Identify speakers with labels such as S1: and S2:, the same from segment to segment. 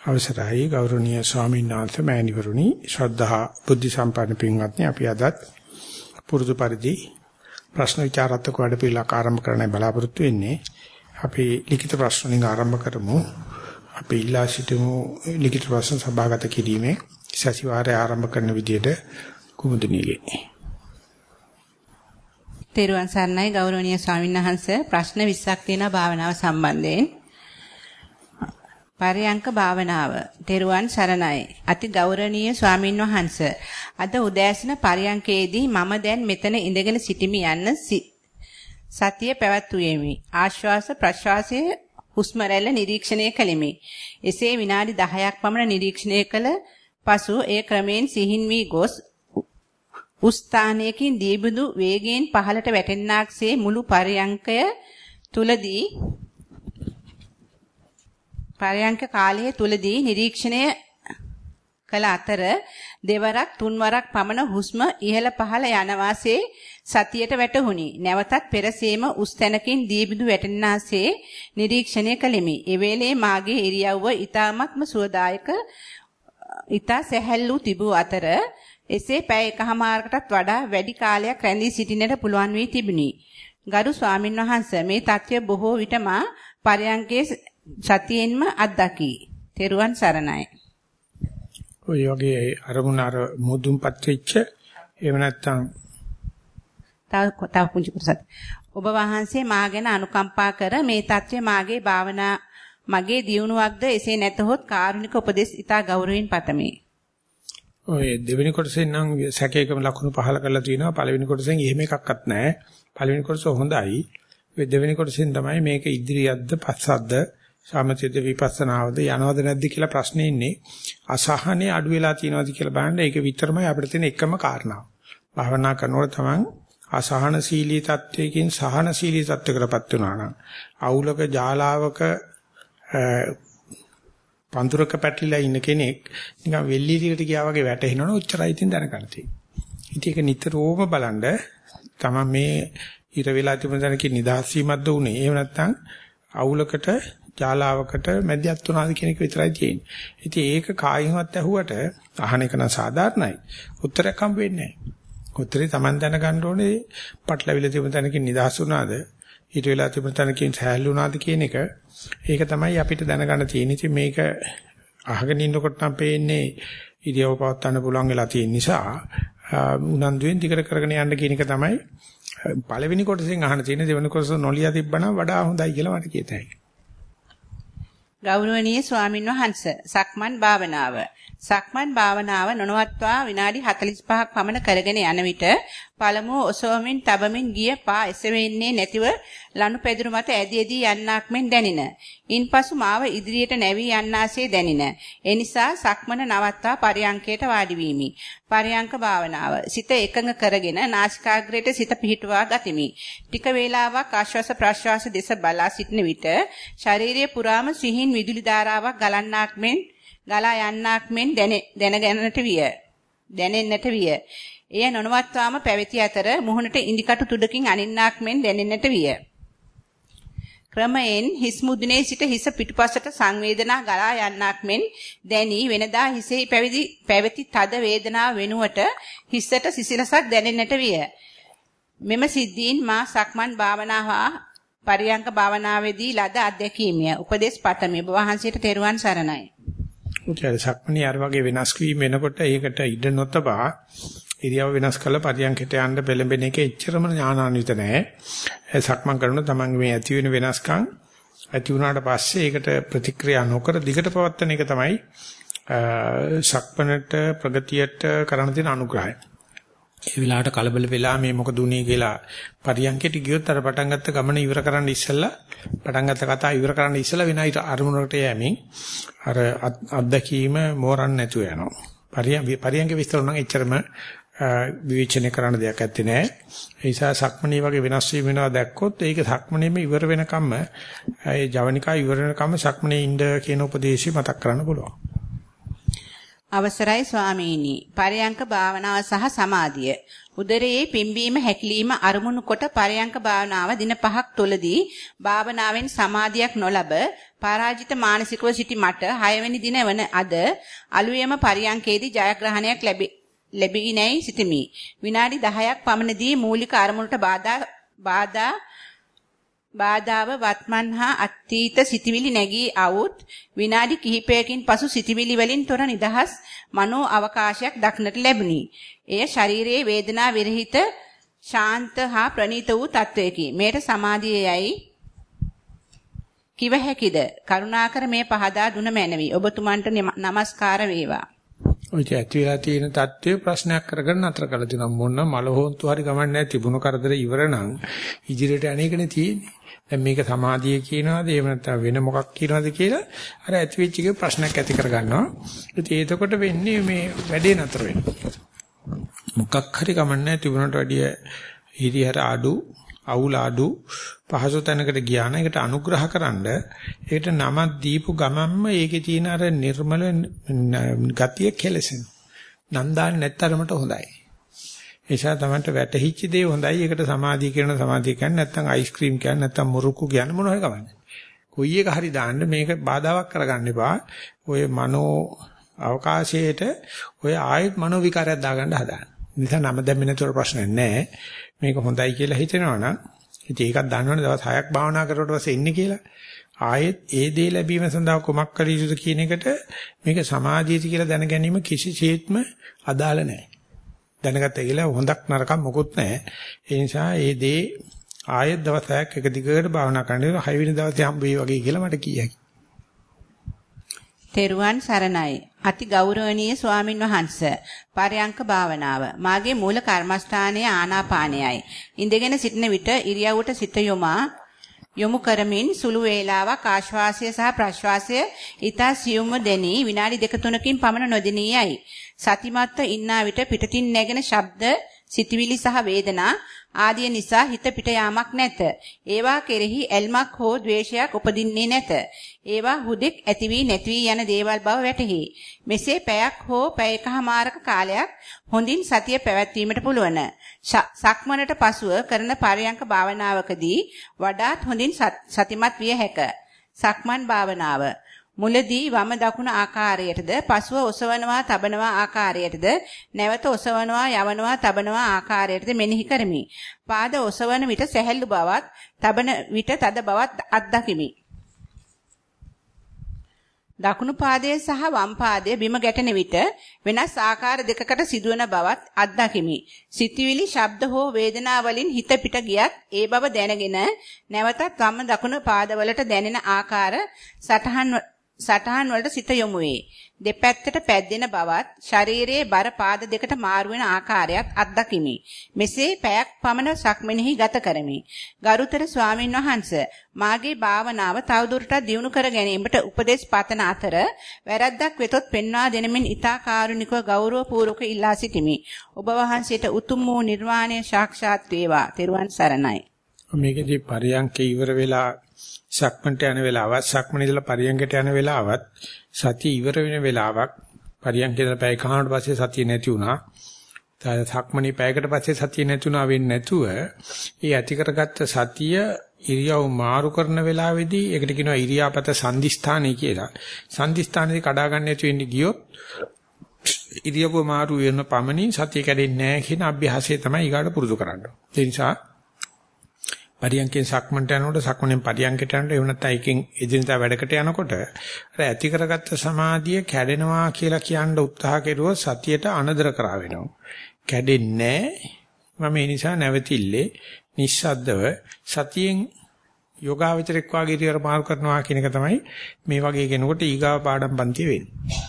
S1: අවසරයි ගෞරවනීය ස්වාමීන් වහන්සේ මෑණිවරුනි. ශ්‍රද්ධා බුද්ධ සම්පන්න පින්වත්නි අපි අදත් පුරුදු පරිදි ප්‍රශ්න විචාරාත්මක වැඩපිළිවෙලක් ආරම්භ කරන්නයි බලාපොරොත්තු වෙන්නේ. අපි ලිඛිත ප්‍රශ්න වලින් ආරම්භ කරමු. අපි ඉල්ලා සිටිමු ලිඛිත ප්‍රශ්න සභාගත කිරීමේ. සතිವಾರය ආරම්භ කරන විදිහට කුමුදනීගේ
S2: තෙරුවන් සරණයි ගෞරවනීය ස්වාමීන් වහන්සේ. ප්‍රශ්න 20ක් තියෙනවා භාවනාව සම්බන්ධයෙන්. පරයන්ක භාවනාව. තෙරුවන් සරණයි. අති ගෞරවනීය ස්වාමින් වහන්ස. අද උදෑසන පරයන්කේදී මම දැන් මෙතන ඉඳගෙන සිටිමි යන්න සතිය පැවැත්වුවෙමි. ආශ්වාස ප්‍රශ්වාසයේ හුස්ම රැල්ල නිරීක්ෂණය කළෙමි. එසේ විනාඩි 10ක් පමණ නිරීක්ෂණය කළ පසු ඒ ක්‍රමෙන් සිහින් වී ගොස් උස්ථානයකින් දීබුදු වේගයෙන් පහළට වැටෙන්නාක්සේ මුළු පරයන්කය තුලදී පරයන්ක කාලයේ තුලදී නිරීක්ෂණය කළ අතර දෙවරක් තුන්වරක් පමණ හුස්ම ඉහළ පහළ යන වාසේ සතියට වැටහුණි. නැවතත් පෙරසීම උස් තැනකින් දීබිදු වැටෙනාසේ නිරීක්ෂණය කළෙමි. ඒ වෙලේ මාගේ ඉරියව්ව ඊ타මත්ම සුවදායක ඊතා සැහැල්ලු තිබූ අතර එසේ පැය එකහමාරකටත් වඩා වැඩි කාලයක් රැඳී සිටින්නට පුළුවන් වී තිබුණි. ගරු ස්වාමින්වහන්සේ මේ தත්ත්වය බොහෝ විට මා පරයන්කේ සතියෙන්ම අත්දකි. තෙරුවන් සරණයි.
S1: ඔය වගේ අරමුණ අර මුදුන්පත් වෙච්ච එහෙම නැත්නම්
S2: තව තව පුංචි කොටසක්. ඔබ වහන්සේ මා ගැන අනුකම්පා කර මේ தත්ත්වය මාගේ භාවනා මගේ දියුණුවක්ද එසේ නැතහොත් කාරුණික උපදෙස් ඉතා ගෞරවයෙන් පතමි.
S1: ඔය දෙවෙනි කොටසෙන් නම් සැකේකම ලකුණු පහල කරලා තිනවා පළවෙනි කොටසෙන් එහෙම එකක්වත් නැහැ. පළවෙනි කොටස හොඳයි. ඔය දෙවෙනි කොටසෙන් තමයි මේක ඉදිරියක්ද පස්සක්ද සමථයද විපස්සනාවද යනවද නැද්ද කියලා ප්‍රශ්නේ ඉන්නේ අසහනේ අඩු වෙලා තියෙනවද කියලා බලන්න ඒක විතරමයි අපිට තියෙන එකම කාරණාව. භාවනා කරනකොට තමන් අසහනශීලී තත්වයකින් සහනශීලී තත්වයකටපත් වෙනවා නම් අවුලක ජාලාවක පන්තුරක පැටලිලා ඉන්න කෙනෙක් නිකන් වෙල්ලි ටිකට ගියා වගේ වැටෙනවනේ ඔච්චරයි ඉතින් දැනගන්න තියෙන්නේ. ඉතින් ඒක නිතරම බලන්න තමන් මේ ඉර වෙලා තිබුණ දැනකින් නිදහස් වීමක්ද උනේ. එහෙම නැත්නම් අවුලකට ජාලාවකට මැදිහත් වුණාද කියන එක විතරයි තියෙන්නේ. ඉතින් ඒක කායින්වත් ඇහුවට අහන එක නම් සාධාරණයි. උත්තරයක් හම්බ වෙන්නේ නැහැ. උත්තරේ Taman දැනගන්න ඕනේ පටලවිල තිබුණ තැනකින් නිදහස් වුණාද ඊට වෙලා තිබුණ තැනකින් සහැල්ලු වුණාද කියන එක. ඒක තමයි අපිට දැනගන්න තියෙන්නේ. ඉතින් මේක අහගෙන ඉන්නකොට නම් පේන්නේ ඉරියව පවත්වන්න පුළුවන් වෙලා තියෙන නිසා උනන්දුවෙන් දිගට කරගෙන යන්න කියන එක තමයි පළවෙනි කොටසෙන් අහන තියෙන දෙවෙනි කොටස නොලිය තිබ්බනම් වඩා හොඳයි කියලා මට කියතයි.
S2: ගෞරවනීය ස්වාමින් වහන්සේ සක්මන් භාවනාව. සක්මන් භාවනාව නොනවත්වා විනාඩි 45ක් පමණ කරගෙන යන විට පළමුව ඔසවමින් තබමින් ගිය පා එසවෙන්නේ නැතිව ලනු පෙදුරු මත ඇදී ඇදී යන්නක් මෙන් දැනින. ඉන්පසු මාව ඉදිරියට නැවී යන්නාසේ දැනින. ඒ නිසා සක්මන නවත්වා පරියංකයට වාඩි වීමි. පරියංක භාවනාව. සිත එකඟ කරගෙන නාසිකාග්‍රයට සිත පිහිටුවා ගතිමි. ටික වේලාවක් ආශ්වාස ප්‍රශ්වාස දෙස බලා සිටින විට ශාරීරිය පුරාම සිහින් විදුලි ධාරාවක් ගලන්නක් මෙන් ගලා යන්නක් මෙන් දැනගැනට විය. දැනෙන්නට විය. එය නොනවත්වාම පැවති අතර මුහුණට ඉන්දිකටු තුඩකින් අනින්නක් මෙන් දැනෙන්නට විය. ක්‍රමයෙන් හිස් මුදුනේ සිට හිස පිටුපසට සංවේදනා ගලා යන්නක් මෙන් දැනි වෙනදා හිසේ පැවිදි පැවති තද වේදනාව වෙනුවට හිසට සිසිලසක් දැනෙන්නට විය. මෙම සිද්ධීන් මා සක්මන් භාවනාව පරියංක භාවනාවේදී ලද අත්දැකීමය. උපදේශ පතමි. ඔබ වහන්සේට තෙරුවන් සරණයි.
S1: උචාර සක්මණේ අර වගේ වෙනස් වීම වෙනකොට ඒකට ඉඩ නොතබා ඉරියව් වෙනස් කරලා පරියන්කට යන්න පෙළඹෙන එක එච්චරම ඥානාන්විත නැහැ. සක්මන් කරන තමන් මේ ඇති වෙන වෙනස්කම් ඇති වුණාට පස්සේ ඒකට ප්‍රතික්‍රියා නොකර දිගට පවත්වන එක තමයි සක්මනට ප්‍රගතියට කරන්න තියෙන අනුග්‍රහය. ඒ වෙලාවට කලබල වෙලා මේ මොකද උනේ කියලා පරියන්කෙට ගියොත් අර පටන් ගත්ත ගමන ඉවර කරන්න ඉස්සෙල්ලා පටන් ගත්ත කතාව ඉවර කරන්න ඉස්සෙල්ලා වෙන අරමුණකට යෑමෙන් අර අත්දැකීම මෝරන්න නැතුව යනවා. පරියන්ක විස්තර නම් එච්චරම විවේචනය කරන්න දෙයක් ඇත්තේ නැහැ. ඒ නිසා සක්මණේ වගේ වෙනස් වීම වෙනවා දැක්කොත් ඒක සක්මණේම ඉවර වෙනකම්ම ඒ ජවනිකා ඉවර වෙනකම්ම සක්මණේ ඉන්න කියන උපදේශي මතක් කරන්න පුළුවන්.
S2: අවසරයි ස්වාමීනි. පරයන්ක භාවනාව සහ සමාධිය. උදරයේ පිම්බීම හැකිලිම අරමුණු කොට පරයන්ක භාවනාව දින පහක් තුලදී භාවනාවෙන් සමාධියක් නොලබ පරාජිත මානසිකව සිටි මට 6 වෙනි දින වන අද අලුයම පරයන්කේදී ජයග්‍රහණයක් ලැබේ ලැබී නැයි සිටිමි. විනාඩි 10ක් පමණදී මූලික අරමුණට බාධා බාධා බාධාව වත්මන් හා අතීත සිතිවිලි නැගී આવුත් විනාඩි කිහිපයකින් පසු සිතිවිලි වලින් තොර නිදහස් මනෝ අවකාශයක් දක්නට ලැබුණි. එය ශාරීරියේ වේදනා විරහිත ශාන්ත හා ප්‍රණීත වූ තත්වයකි. මේට සමාධියයි කිව හැකිද? කරුණාකර මේ පහදා දුන මැනවි. ඔබතුමන්ට নমස්කාර වේවා.
S1: ඔය ඇතුළේ තියෙන தত্ত্বය ප්‍රශ්නයක් කරගෙන නතර කළ දෙනම් මොන මල හොන්තු හරි ගමන් නැහැ තිබුණු කරදර ඉවර නම් ඉදිරියට අනේකනේ තියෙන්නේ දැන් මේක සමාධිය කියනවාද? එහෙම නැත්නම් වෙන මොකක් කියනවාද? කියලා අර ඇති වෙච්ච එක ප්‍රශ්නයක් ඇති කරගන්නවා. ඉතින් එතකොට වෙන්නේ මේ වැඩේ නතර වෙනවා මොකක් හරි ගමන් නැහැ. තිබුණට වැඩිය හිරිහර අඩු අවුල අඩු පහසු තැනකට ගියා නම් ඒකට අනුග්‍රහකරනද ඒකට නමක් දීපු ගමන්ම ඒකේ තියෙන අර නිර්මල ගතිය කෙලසෙන. නන්දාන්නේ නැත්තරමට හොඳයි. ඒසා තමයි වැටහිච්ච දේ හොඳයි. ඒකට සමාධිය කියන සමාධිය කියන්නේ නැත්නම් අයිස්ක්‍රීම් කියන්නේ නැත්නම් මුරුක්කු කියන්නේ මොනවද කවන්නේ. කොයි එක හරි දාන්න මේක බාධාවක් කරගන්න එපා. ඔය මනෝ අවකාශයේට ඔය ආයෙත් මනෝ විකාරයක් දාගන්න හදාන්න. නිසා නම දැම්මේ නැතුව ප්‍රශ්නයක් නැහැ. මේක හොඳයි කියලා හිතෙනවා නම් ඉතින් ඒකත් දන්නවනේ දවස් 6ක් භාවනා කරුවට පස්සේ ඉන්නේ කියලා. ආයෙත් ඒ දේ ලැබීම සඳහා කොමක් කළ යුතුද කියන එකට මේක සමාධියති කියලා දැන ගැනීම කිසිසේත්ම අදාළ නැහැ. දැනගත්තා කියලා හොඳක් නරකක් මොකුත් නැහැ. ඒ නිසා ඒ දේ ආයෙත් දවස් 6ක් එක දිගට භාවනා කරනකොට 6 වෙනි දවසේ හම්බ වෙයි වගේ කියලා මට කියයි.
S2: තෙරුවන් සරණයි. අති ගෞරවනීය ස්වාමින් වහන්සේ. පරයන්ක භාවනාව. මාගේ මූල කර්මස්ථානයේ ආනාපානයයි. ඉඳගෙන සිටින විට ඉරියව්වට සිත යොමා යොමු කරමින් සුළු වේලාවක් ආශ්වාසය සහ ප්‍රශ්වාසය ඊතා සියුම්ව දෙනී විනාඩි දෙක තුනකින් පමණ නොදෙනියයි. සතිමත්ව ඉන්නා විට පිටතින් නැගෙන ශබ්ද, සිතවිලි සහ වේදනා ආදිය නිසා හිත පිට යාමක් නැත. ඒවා කෙරෙහි ඇල්මක් හෝ ද්වේෂයක් උපදින්නේ නැත. ඒවා හුදෙක් ඇති වී නැති වී යන දේවල් බව වැටහි. මෙසේ පැයක් හෝ පැයකමාරක කාලයක් හොඳින් සතිය පැවැත්වීමට පුළුවන්. සක්මනට පසුව කරන පරයන්ක භාවනාවකදී වඩාත් හොඳින් සතිමත් විය හැක. සක්මන් භාවනාව මුලදී වම දකුණ ආකාරයටද පසුව ඔසවනවා තබනවා ආකාරයටද නැවත ඔසවනවා යවනවා තබනවා ආකාරයටද මෙනෙහි කරමි. පාද ඔසවන විට සැහැල්ලු බවත් තබන විට තද බවත් අත්දකිමි. දකුණු පාදයේ සහ වම් පාදයේ බිම ගැටෙන විට වෙනස් ආකාර දෙකකට සිදුවන බවත් අත්දකිමි. සිතවිලි, ශබ්ද හෝ වේදනා වලින් හිත පිට ගියත් ඒ බව දැනගෙන නැවතත් වම් දකුණු පාදවලට දැනෙන ආකාර සටහන් සටහන් වලට සිත යොමු වේ. දෙපැත්තට පැද්දෙන බවත් ශරීරයේ බර පාද දෙකට මාරු වෙන ආකාරයත් අත්දකිමි. මෙසේ පැයක් පමණ සක්මනෙහි ගත කරමි. ගරුතර ස්වාමින් වහන්සේ මාගේ භාවනාව තවදුරටත් දියුණු කර ගැනීමට උපදෙස් පතන අතර වැරද්දක් වෙතොත් පෙන්වා දෙනමින් ඊතා කාරුණිකව ගෞරවපූර්වක ඉල්ලා සිටිමි. ඔබ වහන්සේට උතුම් වූ නිර්වාණය සාක්ෂාත් වේවා. තෙරුවන් සරණයි.
S1: මේකදී පරියන්ක ඉවර වෙලා සක්මන්ට යන වෙලාවත් සක්මන ඉඳලා පරියන්කට යන වෙලාවත් සතිය ඉවර වෙන වෙලාවක් පරියන්ක ඉඳලා පැය කහනට පස්සේ සතිය නැති වුණා. සක්මනේ පැයකට පස්සේ සතිය නැති වුණා වෙන්නේ නැතුව ඒ ඇති කරගත්ත සතිය ඉරියව් මාරු කරන වෙලාවේදී ඒකට කියනවා ඉරියාපත සංදිස්ථානයි කියලා. සංදිස්ථානේදී කඩා ගන්න නැතු වෙන්නේ ගියොත් ඉරියව්ව මාරු වෙන පමණින් සතිය කැඩෙන්නේ නැහැ කියන අභ්‍යාසය තමයි ඊගාට පුරුදු කරන්න. ඒ නිසා පරියන්කෙන් සක්මන්ට යනකොට සක්මණෙන් පරියන්කට යනකොට එහෙම නැත්නම් එකෙන් එදිනදා වැඩකට යනකොට අර ඇති කරගත්ත සමාධිය කැඩෙනවා කියලා කියන්න උත්සාහ කෙරුවොත් සතියට අනදර කරා වෙනවා. කැඩෙන්නේ මම ඒ නිසා නැවතිල්ලේ නිස්සද්දව සතියෙන් යෝගාවචරයක් වාගේ ඉතිවර මාරු කරනවා කියන එක තමයි මේ වගේ කෙනෙකුට ඊගාව පාඩම් පන්ති වෙන්නේ.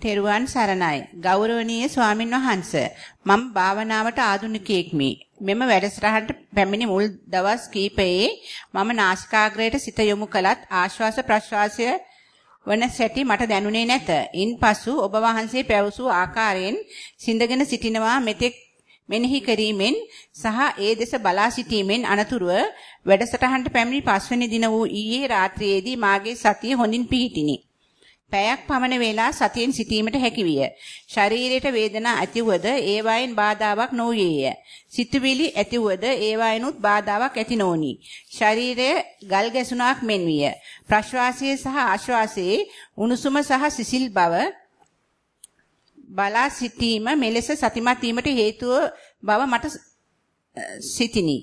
S2: තෙරුවන් සරණයි ගෞරවනීය ස්වාමින් වහන්සේ මම භාවනාවට ආධුනිකයෙක් මේ මෙම වැඩසටහනට පැමිණි මුල් දවස් කීපයේ මම නාසිකාග්‍රයට සිත යොමු කළත් ආශ්වාස ප්‍රශ්වාසය වන සැටි මට දැනුනේ නැත. ඉන්පසු ඔබ වහන්සේ පැවසූ ආකාරයෙන් සිඳගෙන සිටිනවා මෙතෙක් මෙනෙහි කිරීමෙන් සහ ඒ දෙස බලා සිටීමෙන් අනතුරුව වැඩසටහනට පැමිණි පස්වෙනි දින වූ ඊයේ රාත්‍රියේදී මාගේ සතිය හොඳින් පිහිටිනි. පැයක් පමණ වේලා සතියෙන් සිටීමට හැකිවිය. ශරීරයට වේදනා ඇතිවද ඒවායින් බාධාවක් නොවේය. සිතුවිලි ඇතිවද ඒවායිනුත් බාධාවක් ඇති නොනි. ශරීරය ගල් ගැසුණක් මෙන් විය. ප්‍රශ්වාසයේ සහ ආශ්වාසයේ උණුසුම සහ සිසිල් බව බලා සිටීම මෙලෙස සතිමත් වීමට හේතුව බව මට සිතිනි.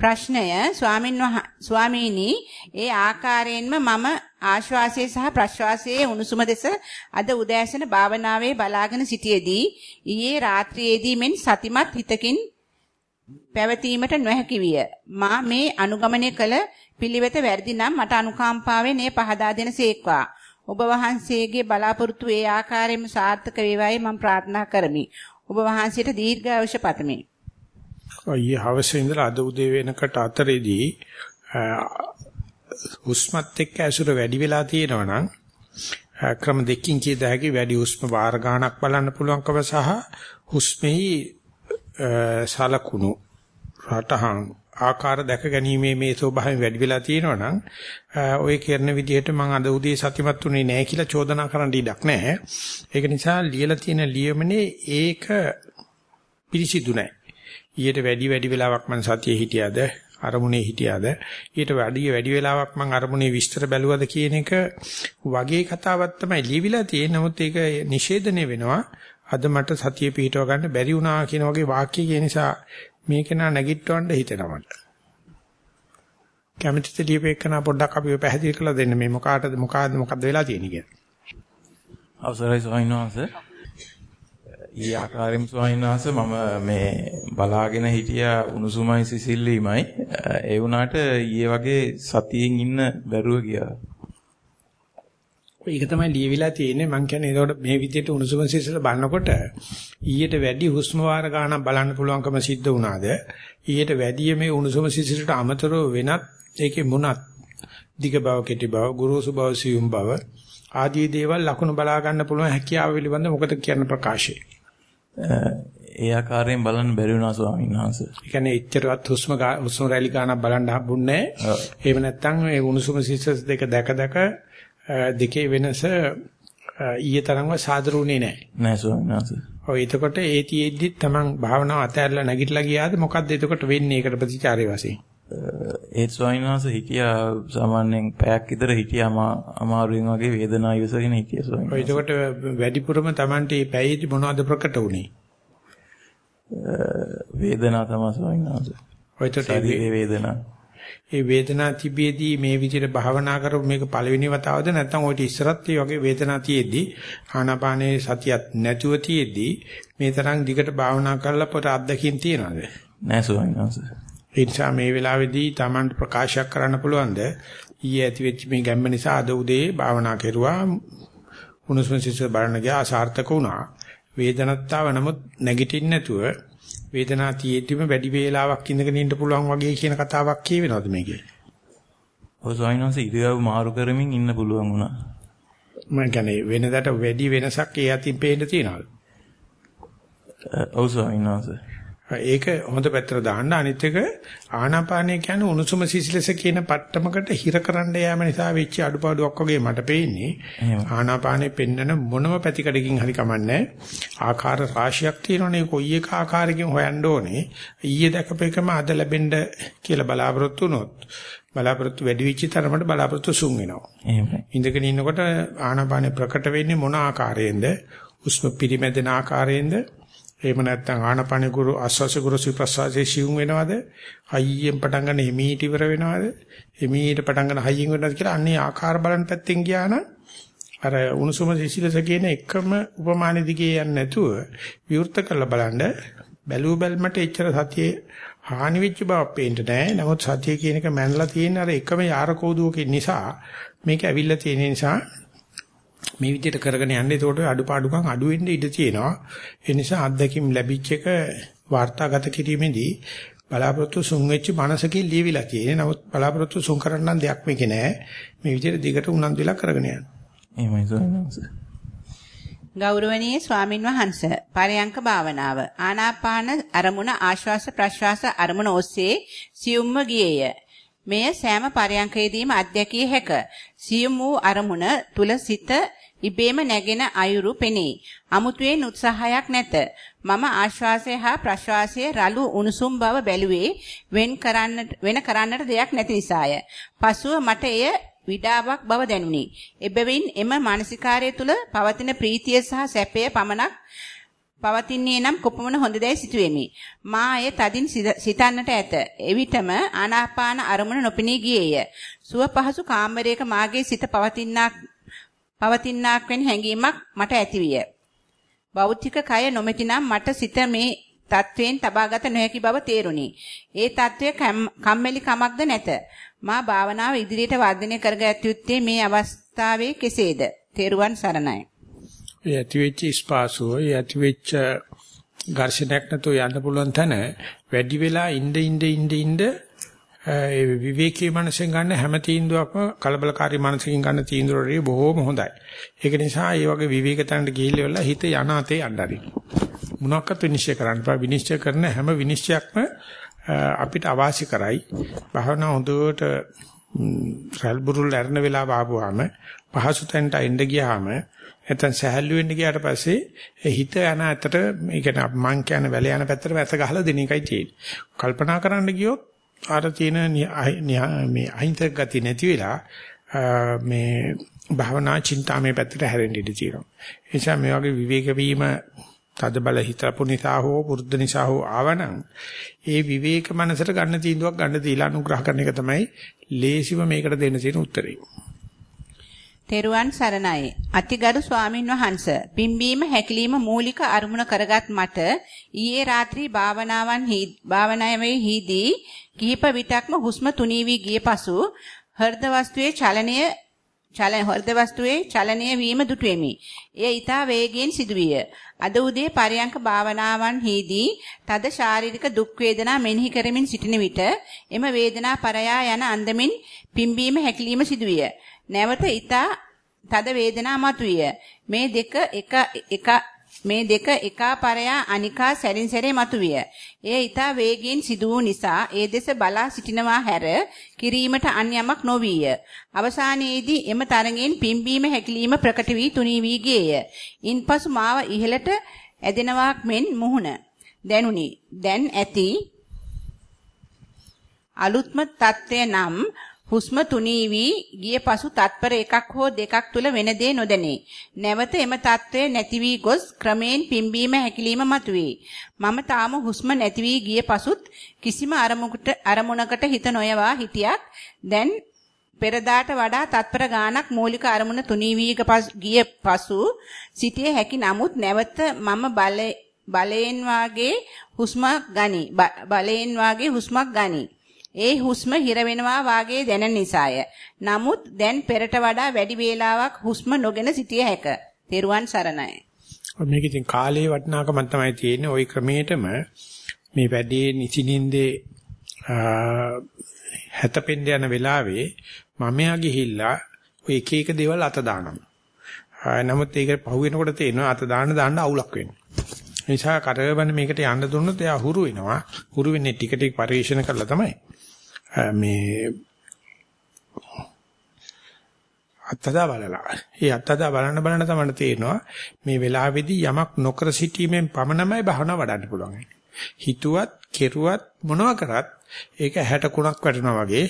S2: ප්‍රශ්නය ස්වාමින් ස්වාමීනි ඒ ආකාරයෙන්ම මම ආශ්වාසයේ සහ ප්‍රශ්වාසයේ උණුසුම දෙස අද උදෑසන භාවනාවේ බලාගෙන සිටියේදී ඊයේ රාත්‍රියේදී මෙන් සතිමත් හිතකින් පැවතීමට නොහැකි විය. මා මේ අනුගමනය කළ පිළිවෙත වැරදි නම් මට අනුකම්පාවෙන් එය පහදා දෙනසේක්වා. ඔබ වහන්සේගේ බලාපොරොත්තු ඒ ආකාරයෙන්ම සාර්ථක වේවායි මම ප්‍රාර්ථනා කරමි. ඔබ වහන්සේට දීර්ඝායුෂ පතමි.
S1: ඊයේ හවසේ ඉඳලා අද උදේ වෙනකට අතරේදී හුස්මත් එක්ක ඇසුර වැඩි වෙලා තියෙනවා නම් ක්‍රම දෙකකින් කියද හැකි වැඩි හුස්ම වාර ගණනක් බලන්න පුළුවන්කම සහ හුස්මෙහි සලකුණු රටහන් ආකාර දැක ගැනීමේ මේ ස්වභාවයෙන් වැඩි වෙලා තියෙනවා නම් ඔය කරන විදිහට මම අද උදේ සතිමත් උනේ නැහැ කියලා චෝදනා කරන්න ඉඩක් නැහැ. ඒක නිසා ලියලා තියෙන ලියමනේ ඒක පිළිසිදු නැහැ. ඊට වැඩි වැඩි වෙලාවක් මම සතියේ හිටියද අරමුණේ හිටියද ඊට වැඩි වැඩි වෙලාවක් මම අරමුණේ විස්තර බැලුවද කියන එක වගේ කතාවක් තමයි ලියවිලා තියෙන්නේ. නමුත් ඒක නිෂේධනය වෙනවා. අද මට සතිය පිහිටව ගන්න බැරි වුණා කියන වගේ වාක්‍ය කියන නිසා මේක නා නැගිටවන්න හිතෙනවා මට. කැමතිද ලියපෙකන පොඩ්ඩක් අපිව පැහැදිලි කරලා දෙන්න මේ මොකාටද මොකාද මොකද්ද වෙලා තියෙන්නේ කියලා.
S3: අවසරයි ස්වාමීන් වහන්සේ. ඊ ආකාරයෙන් ස්වාමීන් වහන්සේ මම මේ බලාගෙන හිටියා උණුසුමයි සිසිල්ලීමයි ඒ වුණාට ඊයේ වගේ සතියෙන් ඉන්න බැරුව ගියා.
S1: ඒක තමයි ලියවිලා තියෙන්නේ මම කියන්නේ ඒකට මේ විදිහට උණුසුම සිසිල බලනකොට ඊට වැඩි හුස්ම වාර ගානක් බලන්න පුළුවන්කම සිද්ධ වුණාද ඊට වැඩි මේ උණුසුම සිසිලට අමතරව වෙනත් ඒකේ මොනත් දිග බව කෙටි බව ගුරුසු බව සියුම් බව ආදී දේවල් ලකුණු බලා ගන්න පුළුවන් හැකියාව පිළිබඳ මොකද කියන ප්‍රකාශය
S3: ඒ ආකාරයෙන් බලන්න බැරි වුණා ස්වාමීන් වහන්සේ.
S1: ඒ කියන්නේ එච්චරවත් හුස්ම හුස්ම රැලි ගානක් බලන්න හම්බුන්නේ නැහැ. එහෙම නැත්නම් ඒ උණුසුම සිසිල දෙක දැක දැක දෙකේ වෙනස ඊයේ තරම්ව සාදරුුනේ නැහැ.
S3: නෑ ස්වාමීන් වහන්සේ.
S1: ඔව් එතකොට ඒතිෙද්දි තමන් භාවනාව අතහැරලා නැගිටලා ගියාද මොකද්ද එතකොට වෙන්නේ ඒකට ප්‍රතිචාරය වශයෙන්?
S3: ඒත් ස්වාමීන් වහන්සේ හිටියා සාමාන්‍යයෙන් පැයක් විතර හිටියාම අමාරුවෙන් වගේ වේදනාව ඉවසගෙන හිටියා ස්වාමීන්
S1: වහන්සේ. එතකොට වැඩිපුරම තමන්ට මේ පැයේදී මොනවද ප්‍රකට වුනේ?
S3: වේදනාව තමයි ස්වාමීන් වහන්සේ.
S1: ඔය එතකොට
S3: වේදනාව
S1: ඒ වේදනාව තිබියදී මේ විදිහට භාවනා කරපු මේක පළවෙනි වතාවද නැත්නම් ඔය ඉස්සරත් මේ වගේ වේදනාව තියෙද්දි ආනාපානේ සතියක් නැතුව තියෙද්දි මේ තරම් දිගට භාවනා කරලා පොත අත්දැකීම් තියනවාද
S3: නෑ ස්වාමීන් වහන්සේ
S1: ඒ නිසා මේ වෙලාවේදී Taman ප්‍රකාශයක් කරන්න පුළුවන්ද ඊයේ ඇති වෙච්ච මේ ගැම්ම නිසා අද උදේ භාවනා කෙරුවා උණුසුම සිස බලන ගියා අසාර්ථක වුණා වේදනත්තාව නමුත් නැගිටින්න නැතුව වේදනාව තියෙද්දිම වැඩි වේලාවක් ඉඳගෙන ඉන්න පුළුවන් වගේ කියන කතාවක් කියවෙනවද මේකේ?
S3: ඔය ස්වාමීන් වහන්සේ ඉරියව් මාරු කරමින් ඉන්න පුළුවන් වුණා.
S1: මම කියන්නේ වෙනදාට වැඩි වෙනසක් ඒ අතින් පේන්න තියනවද?
S3: ඔව් ස්වාමීන් වහන්සේ.
S1: ඒක හොඳ පැත්තට දාන්න. අනිත් එක ආනාපානය කියන්නේ උණුසුම සිසිලස කියන පට්ටමකට හිර කරන්න යාම නිසා වෙච්ච අඩුපාඩුවක් වගේ මට පේන්නේ. ආනාපානේ පෙන්නන මොනම පැතිකඩකින් හරි කමන්නේ ආකාර රාශියක් තියෙනවනේ. කොයි එක ආකාරයකින් හොයන්න ඕනේ. ඊයේ දැකපේකම අද ලැබෙන්න කියලා බලාපොරොත්තු වුණොත් බලාපොරොත්තු වැඩි වෙච්ච තරමට බලාපොරොත්තු සුන් වෙනවා.
S3: එහෙමයි.
S1: ඉඳගෙන ඉන්නකොට ආනාපානේ ප්‍රකට වෙන්නේ මොන ආකාරයෙන්ද? උස්ම පිරිමැදෙන ආකාරයෙන්ද එහෙම නැත්නම් ආනපන ගුරු ආස්වාස ගුරු ප්‍රසවාසයේ සිවුම් වෙනවද? හයියෙන් පටන් ගන්න හිමීට ඉවර වෙනවද? හිමීට පටන් ගන්න හයියෙන් වෙනවද කියලා අන්නේ ආකාර බලන පැත්තෙන් ගියා නම් අර උණුසුම සිසිලස කියන එකම උපමානෙ දිගේ යන්නේ නැතුව විවෘත කරලා බලන්න බැලුව බැලමට එච්චර සතියේ හානි වෙච්ච බවක් පේන්න නැහැ. නමුත් සතිය කියන එක මැනලා තියෙන අර එකම යාර කෝදුවකින් නිසා මේක ඇවිල්ලා තියෙන නිසා මේ විදිහට කරගෙන යන්න ඒතකොට අඩුපාඩුකම් අඩු වෙන්න ඉඩ තියෙනවා. ඒ නිසා අත්දැකීම් ලැබිච්ච එක වාර්තාගත කිරීමේදී බලාපොරොත්තු සුන් වෙච්ච මනසකින් ලියවිලා තියෙන්නේ. නමුත් බලාපොරොත්තු සුන් කරන්න දෙයක් මේකේ නෑ. මේ විදිහට දිගට උනන්දු වෙලා කරගෙන යන්න.
S3: එහෙමයි සෝනන්ස.
S2: ගෞරවනීය ස්වාමින් වහන්සේ පරයන්ක භාවනාව ආනාපාන අරමුණ ආශ්වාස ප්‍රශ්වාස අරමුණ ඔස්සේ සියුම්ම ගියේය. මෙය සෑම පරයන්කයේදීම අධ්‍යක්ිය හැක. සියුම් වූ අරමුණ තුල සිත ඉබේම නැගෙන අයුරු පෙනේ. අමුතුවෙන් උත්සාහයක් නැත. මම ආශ්වාසය හා ප්‍රශ්වාසය රළු උණුසුම් බව බැලුවේ වෙන් කරන්නට වෙන කරන්නට දෙයක් නැති නිසාය. පසුව මට එය විඩාවක් බව දැනුනි. එබැවින් එම මානසිකාර්යය තුල පවතින ප්‍රීතිය සහ සැපය පමණක් පවතින්නේ නම් කොපමණ හොඳදැයි සිතුවෙමි. මා එය තදින් සිතන්නට ඇත. එවිටම ආනාපාන අරමුණ නොපෙනී ගියේය. සුව පහසු කාමරයක මාගේ සිත පවතිනාක් පවතිනාක් වැනි හැඟීමක් මට ඇතිවිය. භෞතික කය නොමැතිනම් මට සිත මේ තත්වයෙන් තබාගත නොහැකි බව තේරුණි. ඒ తත්වය කම්මැලි කමක්ද නැත. මා භාවනාව ඉදිරියට වර්ධනය කරගත යුත්තේ මේ අවස්ථාවේ කෙසේද? තේරුවන් සරණයි.
S1: ඒ ඇතිවෙච්ච ස්පාසුව, ඒ ඇතිවෙච්ච ඝර්ෂණයක් නැතුව යන්න පුළුවන් තැන වැඩි වෙලා ඉඳ ඉඳ ඉඳ ඉඳ ඒ විවේකී මනසෙන් ගන්න හැම තීන්දුවක්ම කලබලකාරී මනසකින් ගන්න තීන්දුවරේ බොහෝම හොඳයි. ඒක නිසා මේ වගේ විවේක තැනට ගිහිල්ලා හිත යන අතේ යන්න හරි. මොනවාක්වත් විනිශ්චය කරන්න බෑ. විනිශ්චය කරන හැම විනිශ්චයක්ම අපිට අවාසි කරයි. භාවනා හොඳට රල්බුරුල් ලැරන වෙලාව ආපුවාම පහසු තැනට එන්න ගියාම නැත්නම් සහැල්ලු වෙන්න ගියාට පස්සේ හිත යන ඇත්තට මේ කියන්නේ මං කියන වැල යන පැත්තට වැස ගහලා දෙන එකයි තියෙන්නේ. කල්පනා කරන්න ගියොත් ආර තියෙන මේ අහිංසක ගතිය නැති වෙලා මේ භාවනා චින්තාමේ පැත්තට හැරෙන්න ඉඩ තියෙනවා. ඒ නිසා මේ වගේ විවේක වීම තද බල හිතපු නිසා හෝ පුරුද්ද නිසා හෝ ආවනම් ඒ විවේක මනසට ගන්න තීන්දුවක් ගන්න දීලා අනුග්‍රහ කරන එක තමයි ලේසිම මේකට දෙන්න තියෙන උත්තරේ.
S2: තෙරුවන් සරණයි. අතිගරු ස්වාමින් වහන්ස පිම්බීම හැකිලිම මූලික අරමුණ කරගත් මට ඊයේ රාත්‍රී භාවනාවන් භාවනාවේ හිදී කිහිප විටක්ම හුස්ම තුනී වී ගිය පසු හෘද වස්තුවේ චලනය චල හෘද වස්තුවේ චලනය වීම දුටුවෙමි. එය ඊතා වේගයෙන් සිදුවිය. අද උදේ පරයන්ක භාවනාවන් හිදී තද ශාරීරික දුක් වේදනා මෙනෙහි කරමින් සිටින විට එම වේදනා පරයා යන අන්දමින් පිම්බීම හැකිලිම සිදුවිය. නැවත ඊතා තද වේදනා මතුවිය. මේ දෙක එක එක මේ දෙක එකා පරයා අනිකා සැරින් සැරේ මතුවිය. එය ඊතා වේගයෙන් සිදු වූ නිසා ඒ දෙස බලා සිටිනවා හැර කිරීමට අන් යමක් නොවිය. අවසානයේදී එම තරඟෙන් පිම්බීම හැකිලිම ප්‍රකට වී තුනී වී ගියේය. ඉන්පසු මාව ඉහළට ඇදෙනවාක් මෙන් මුහුණ දැනුනි. දැන් ඇති අලුත්ම తත්වය නම් හුස්ම තුනී වී ගිය පසු තත්පර එකක් හෝ දෙකක් තුල වෙන දේ නොදැනේ. නැවත එම తත්වය නැති වී ගොස් ක්‍රමයෙන් පිම්බීම හැකිලිම මතුවේ. මම තාම හුස්ම නැති වී ගිය පසුත් කිසිම අරමුණකට අරමුණකට හිත නොයවා හිටියත් දැන් පෙරදාට වඩා තත්පර ගානක් මූලික අරමුණ තුනී වී ගිය පසු සිටියේ හැකි නමුත් නැවත මම බලයෙන් වාගේ හුස්මක් ගනි. බලයෙන් වාගේ හුස්මක් ගනි. ඒ හුස්ම හිර වෙනවා වාගේ දැනෙන නිසාය. නමුත් දැන් පෙරට වඩා වැඩි වේලාවක් හුස්ම නොගෙන සිටිය හැක. තෙරුවන් සරණයි.
S1: මේක ඉතින් කාලේ වටිනාකමක් තමයි තියෙන්නේ. ওই ක්‍රමයටම මේ වැඩේ නිසිනින්දේ හැතපෙන්න යන වෙලාවේ මමයා ගිහිල්ලා ඔය එක එක දේවල් අත දානවා. නමුත් ඒක පහු වෙනකොට තේරෙනවා අත දාන්න දාන්න අවුලක් වෙනවා. නිසා කරවන මේකට යන්න දුන්නොත් එයා හුරු වෙනවා. හුරු වෙන්නේ ටික ටික පරිශන කරලා තමයි. මේ අත්දා බලලා. ඒ අත්දා බලන බලන තමයි තේරෙනවා මේ වෙලාවේදී යමක් නොකර සිටීමෙන් පමණමයි භවනා වඩන්න පුළුවන්. හිතුවත්, කෙරුවත් මොනවා කරත් ඒක 60 කුණක් වැටෙනවා වගේ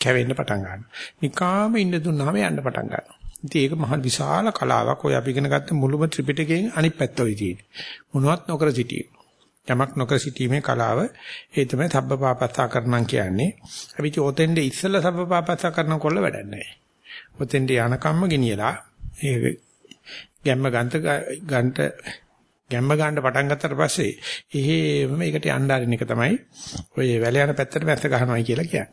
S1: කැවෙන්න පටන් ගන්නවා. නිකාම ඉන්න දුන්නාම යන්න පටන් ගන්නවා. ඉතින් ඒක මහ විශාල කලාවක්. ඔය අපි ඉගෙන ගත්ත මුළුම ත්‍රිපිටකයෙන් අනිත් පැත්ත ඔය තියෙන්නේ. මොනවත් නොකර සිටීම. යමක් නොකර සිටීමේ කලාව ඒ තමයි සබ්බපාපස්සා කරනම් කියන්නේ. අපි චෝතෙන්ද ඉස්සලා සබ්බපාපස්සා කරන කොල්ල වැඩක් නැහැ. ඔතෙන්ද යනකම්ම ගෙනියලා ඒ ගැම්ම ගන්ත ගන්ට ගැම්ම ගන්න පටන් ගත්තට පස්සේ එහෙම මේකට යන්න ආරින එක තමයි ඔය වැල යන පැත්තට මැස්ස ගහනවායි කියලා කියන්නේ.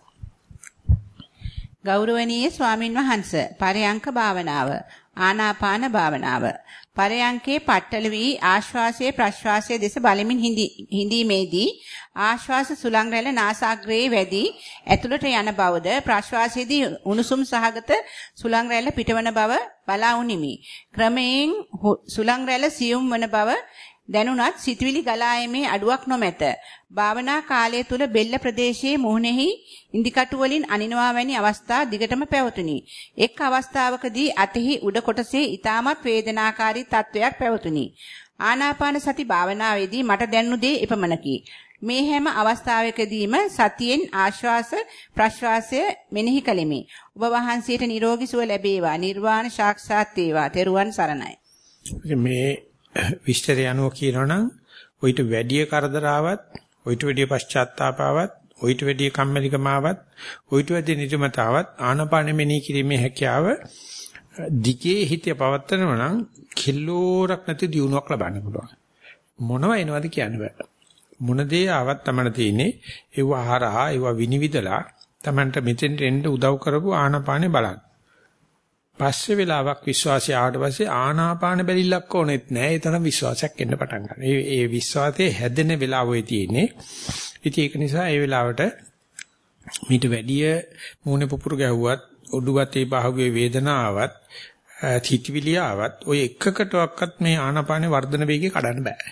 S2: ගෞරවනීය ස්වාමින් වහන්සේ පරයන්ක භාවනාව ආනාපාන භාවනාව පරයන්කේ පట్టල වී ආශ්වාසයේ ප්‍රශ්වාසයේ දෙස බලමින් හිඳීමේදී ආශ්වාස සුලං රැල්ල නාසාග්‍රයේ වැඩි ඇතුළට යන බවද ප්‍රශ්වාසයේදී උණුසුම් සහගත සුලං රැල්ල පිටවන බව බලා උනිමි. ක්‍රමයෙන් සුලං රැල්ල සියුම් වන බව දැනුණත් සිතවිලි ගලා යීමේ අඩුවක් නොමැත. භාවනා කාලය තුල බෙල්ල ප්‍රදේශයේ මුහුණෙහි ඉන්දිකටු වලින් අනිනවා වැනි අවස්ථා දිගටම පැවතුණි. එක් අවස්ථාවකදී අතෙහි උඩ කොටසේ ඊටමත් වේදනාකාරී තත්වයක් පැවතුණි. ආනාපාන සති භාවනාවේදී මට දැනුණු දේ එපමණකි. මේ හැම අවස්ථාවකදීම සතියෙන් ආශ්වාස ප්‍රශ්වාසය මෙනෙහි කළෙමි. ඔබ වහන්සේට නිරෝගී සුව ලැබේවා. නිර්වාණ සාක්ෂාත් වේවා. තෙරුවන් සරණයි.
S1: මේ විස්තරය අනුව කියනවනම් ඔయిత වැඩි කරදරාවක් ඔయిత වැඩි පශ්චාත්තාපාවක් ඔయిత වැඩි කම්මැලිකමාවක් ඔయిత වැඩි නිදිමතාවක් ආනපාන මෙනෙහි කිරීමේ හැකියාව දිගේ හිතේ පවත්නම නම් කිල්ලෝරක් නැති දියුණුවක් ලබන්න පුළුවන්. මොනව එනවද කියන්න බෑ. මොන දේ ආවත් තමයි තියෙන්නේ ඒව හරහා ඒව විනිවිදලා තමන්ට මෙතෙන්ට එන්න උදව් කරපු ආනපානේ බලන්න. පස්සේ වෙලාවක් විශ්වාසය ආවට පස්සේ ආනාපාන බැලිලක් ඕනෙත් නෑ ඒ තරම් විශ්වාසයක් එන්න පටන් ගන්නවා. ඒ ඒ විශ්වාසයේ හැදෙන වෙලාවෙ තියෙන්නේ. ඉතින් ඒක නිසා ඒ වෙලාවට මීට වැඩිය මූණේ පුපුරු ගැහුවත් ඔඩුගතේ බාහුවේ වේදනාවක් තිතිවිලියාවක් ඔය එකකටවත් මේ ආනාපානේ වර්ධන වේගය කඩන්න බෑ.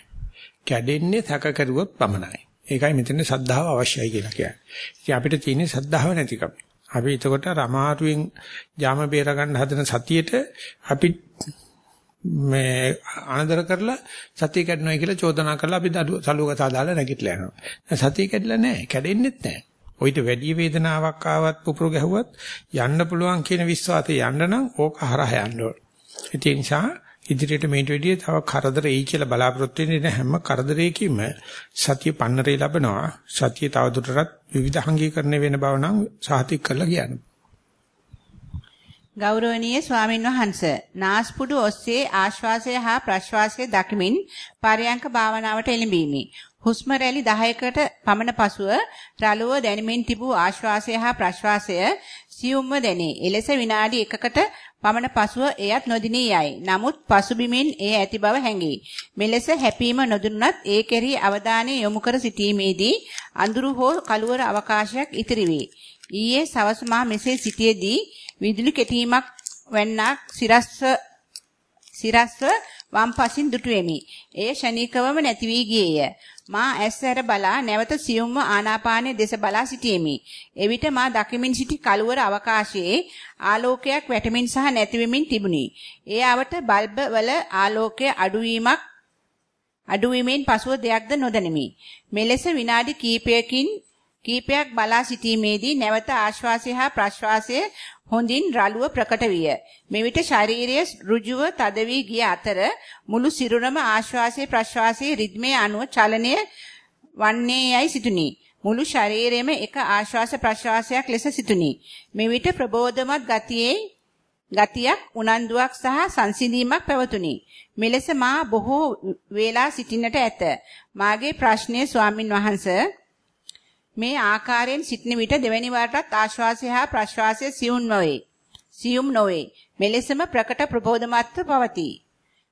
S1: කැඩෙන්නේ සැක කරුවොත් පමණයි. ඒකයි මෙතන සද්ධාව අවශ්‍යයි කියලා කියන්නේ. ඉතින් අපිට තියෙන්නේ සද්ධාව නැතිකම. අපි එතකොට රමාරුවෙන් ජාම බේර ගන්න හදන සතියේට අපි මේ අනදර කරලා සතිය කැඩනවා කියලා චෝදනා කරලා අපි සලුවක සාදාලා නැගිටලා යනවා. සතිය කැඩිලා නැහැ. කැඩෙන්නෙත් නැහැ. ඔయిత වැඩි වේදනාවක් ආවත් පුපුරු ගැහුවත් යන්න පුළුවන් කියන විශ්වාසය යන්න නම් ඕක හරහා යන්න ඕන. ඒ නිසා ඉදිරියට මේට වැඩිය තව කරදර එයි කියලා බලාපොරොත්තු වෙන හැම කරදරයකින්ම සතිය පන්නරේ ලැබෙනවා. සතිය තවදුරටත් විවිධාංගීකරණය වෙන බව නම් සාහිතික කරලා කියනවා
S2: ගෞරවනීය ස්වාමින් වහන්සේ නාස්පුඩු ඔස්සේ ආශ්වාසය හා ප්‍රශ්වාසය දකිමින් පරයන්ක භාවනාවට එළඹීමි. හුස්ම රැලි 10කට පමණ පසුව රළුව දැනෙමින් තිබූ ආශ්වාසය හා ප්‍රශ්වාසය සියුම්ව දැනේ. එලෙස විනාඩි 1කට පමණ පසුව එයත් නොදිනී යයි. නමුත් පසුබිමින් එය ඇති බව හැඟේ. මෙලෙස හැපීම නොදුන්නත් ඒ කෙරෙහි අවධානය යොමු කර සිටීමේදී අඳුරු හෝ කළුවර අවකාශයක් ඉතිරි වේ. ඊයේ සවස මා මෙසේ සිටියේදී විදුලි කෙටීමක් වැන්නක් සිරස්ව සිරස්ව වම් පසින් දුටුවෙමි. එය ෂණීකවම නැති වී ගියේය. මා ඇස් ඇර බලා නැවත සියුම්ව ආනාපානයේ දෙස බලා සිටියෙමි. එවිට මා දකිමින් සිටි කළුවර අවකාශයේ ආලෝකයක් වැටමින් සහ නැතිවෙමින් තිබුණි. ඒ අවට බල්බ වල ආලෝකය අඩුවීමක් අඩුවීමෙන් පසුව දෙයක්ද නොදැනෙමි. මෙලෙස විනාඩි කිහිපයකින් කීපයක් බලා සිටීමේදී නැවත ආශ්වාසය හා ප්‍රශ්වාසය හොඳින් රළුව ප්‍රකට විය. මෙවිට ශාරීරිය ඍජුව තද වී ගිය අතර මුළු සිරුරම ආශ්වාසයේ ප්‍රශ්වාසයේ රිද්මයේ අනුව චලනය වන්නේ යයි සිටුනි. මුළු ශරීරයේම එක ආශ්වාස ප්‍රශ්වාසයක් ලෙස සිටුනි. මෙවිට ප්‍රබෝධමත් ගතියේ ගතියක් උනන්දුවක් සහ සංසිඳීමක් පැවතුනි. මෙලෙස මා බොහෝ වේලා සිටින්නට ඇත. මාගේ ප්‍රශ්නය ස්වාමින් වහන්සේ මේ ආකාරයෙන් සිටින විට දෙවැනි වරටත් ආශ්වාසය හා ප්‍රශ්වාසය සියුම් නොවේ. සියුම් නොවේ. මෙලෙසම ප්‍රකට ප්‍රබෝධමත්ව පවතී.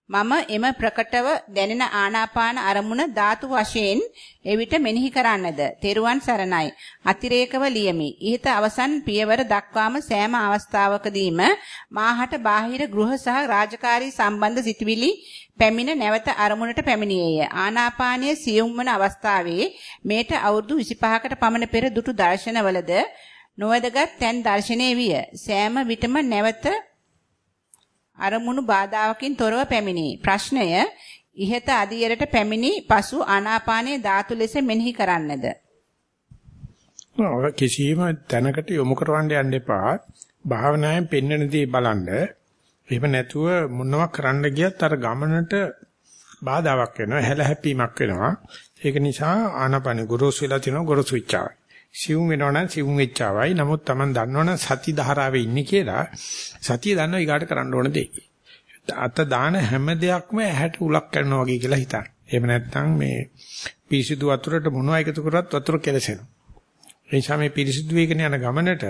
S2: මම එම ප්‍රකටව දැනෙන ආනාපාන අරමුණ ධාතු වශයෙන් එවිට මෙනෙහි කරන්නද තෙරුවන් සරණයි අතිරේකව ලියමි. ইহත අවසන් පියවර දක්වාම සෑම අවස්ථාවකදීම මාහට බාහිර ගෘහ සහ රාජකාරී සම්බන්ධ සිතුවිලි පැමිණ නැවත අරමුණට පැමිණියේය. ආනාපානයේ සියුම් වන අවස්ථාවේ මේට අවුරුදු 25කට පමණ පෙර දුටු දර්ශනවලද නොවැදගත් තැන් දර්ශනය විය. සෑම විටම නැවත අරමුණු බාධාවකින් තොරව පැමිණේ. ප්‍රශ්නය ඉහත අදියරට පැමිණි පසු ආනාපානයේ ධාතු ලෙස මෙනෙහි කරන්නද?
S1: කිසියම් තැනකට යොමු කරවන්න යන්න එපා. භාවනාවෙන් පෙන්වන දේ බලන්න. එහෙම නැතුව මොනවා කරන්න ගියත් අර ගමනට බාධාවක් වෙනවා, හැලහැප්පීමක් වෙනවා. ඒක නිසා ආනාපාන ගොරෝසු වෙලා තිනවා ගොරෝසු විචාවයි. සිවුම් වෙනවනම් සිවුම් වෙච්චාවයි. නමුත් Taman දන්නවනම් සති ධාරාවේ ඉන්නේ කියලා සතිය දන්නවා ඊගාට කරන්න ඕන දෙයි. අත දාන හැම දෙයක්ම ඇහැට උලක් කරනවා වගේ කියලා හිතන්න. එහෙම නැත්නම් මේ පිරිසිදු වතුරට මොනවා එකතු කරත් වතුර කෙලසෙනවා. ඒ නිසා මේ පිරිසිදු වේගන යන ගමනට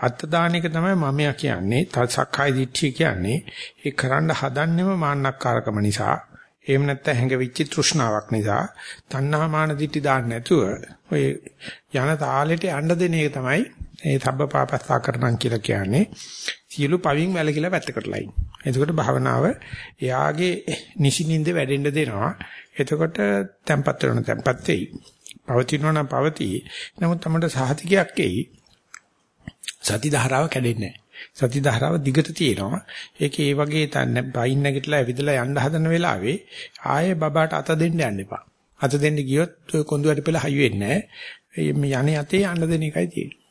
S1: අත් දාන එක තමයි මමයා කියන්නේ. සක්කාය දිට්ඨිය කියන්නේ. ඒ කරන්න හදන්නෙම මාන්නක්කාරකම නිසා. එහෙම නැත්නම් හැඟවිච්ච තෘෂ්ණාවක් නිසා තණ්හා මාන දිටි දාන්න නැතුව ඔය යන තාලෙට යන්න දෙන එක තමයි මේ සබ්බ පාපස්සා කරනම් කියලා කියන්නේ. සියලු පවින් වැලකිලා පැත්තකටලා ඉන්නේ. එතකොට භාවනාව එයාගේ නිසිනින්ද වැඩෙන්න දෙනවා. එතකොට tempat වෙන tempat වෙයි. පවතිනවා නම් පවතී. නමුත් තමයි සහතිකයක් එයි. සති ධාරාව කැඩෙන්නේ නැහැ. සති ධාරාව දිගට තියෙනවා. ඒකේ ඒ වගේ තන්න බයින් නැගිටලා ඇවිදලා යන්න හදන වෙලාවේ ආයේ බබාට අත දෙන්න යන්න එපා. අත දෙන්න ගියොත් ඔය කොඳු වැඩ පෙළ හයි වෙන්නේ නැහැ. මේ යන්නේ අතේ යන්න දෙන එකයි තියෙන්නේ.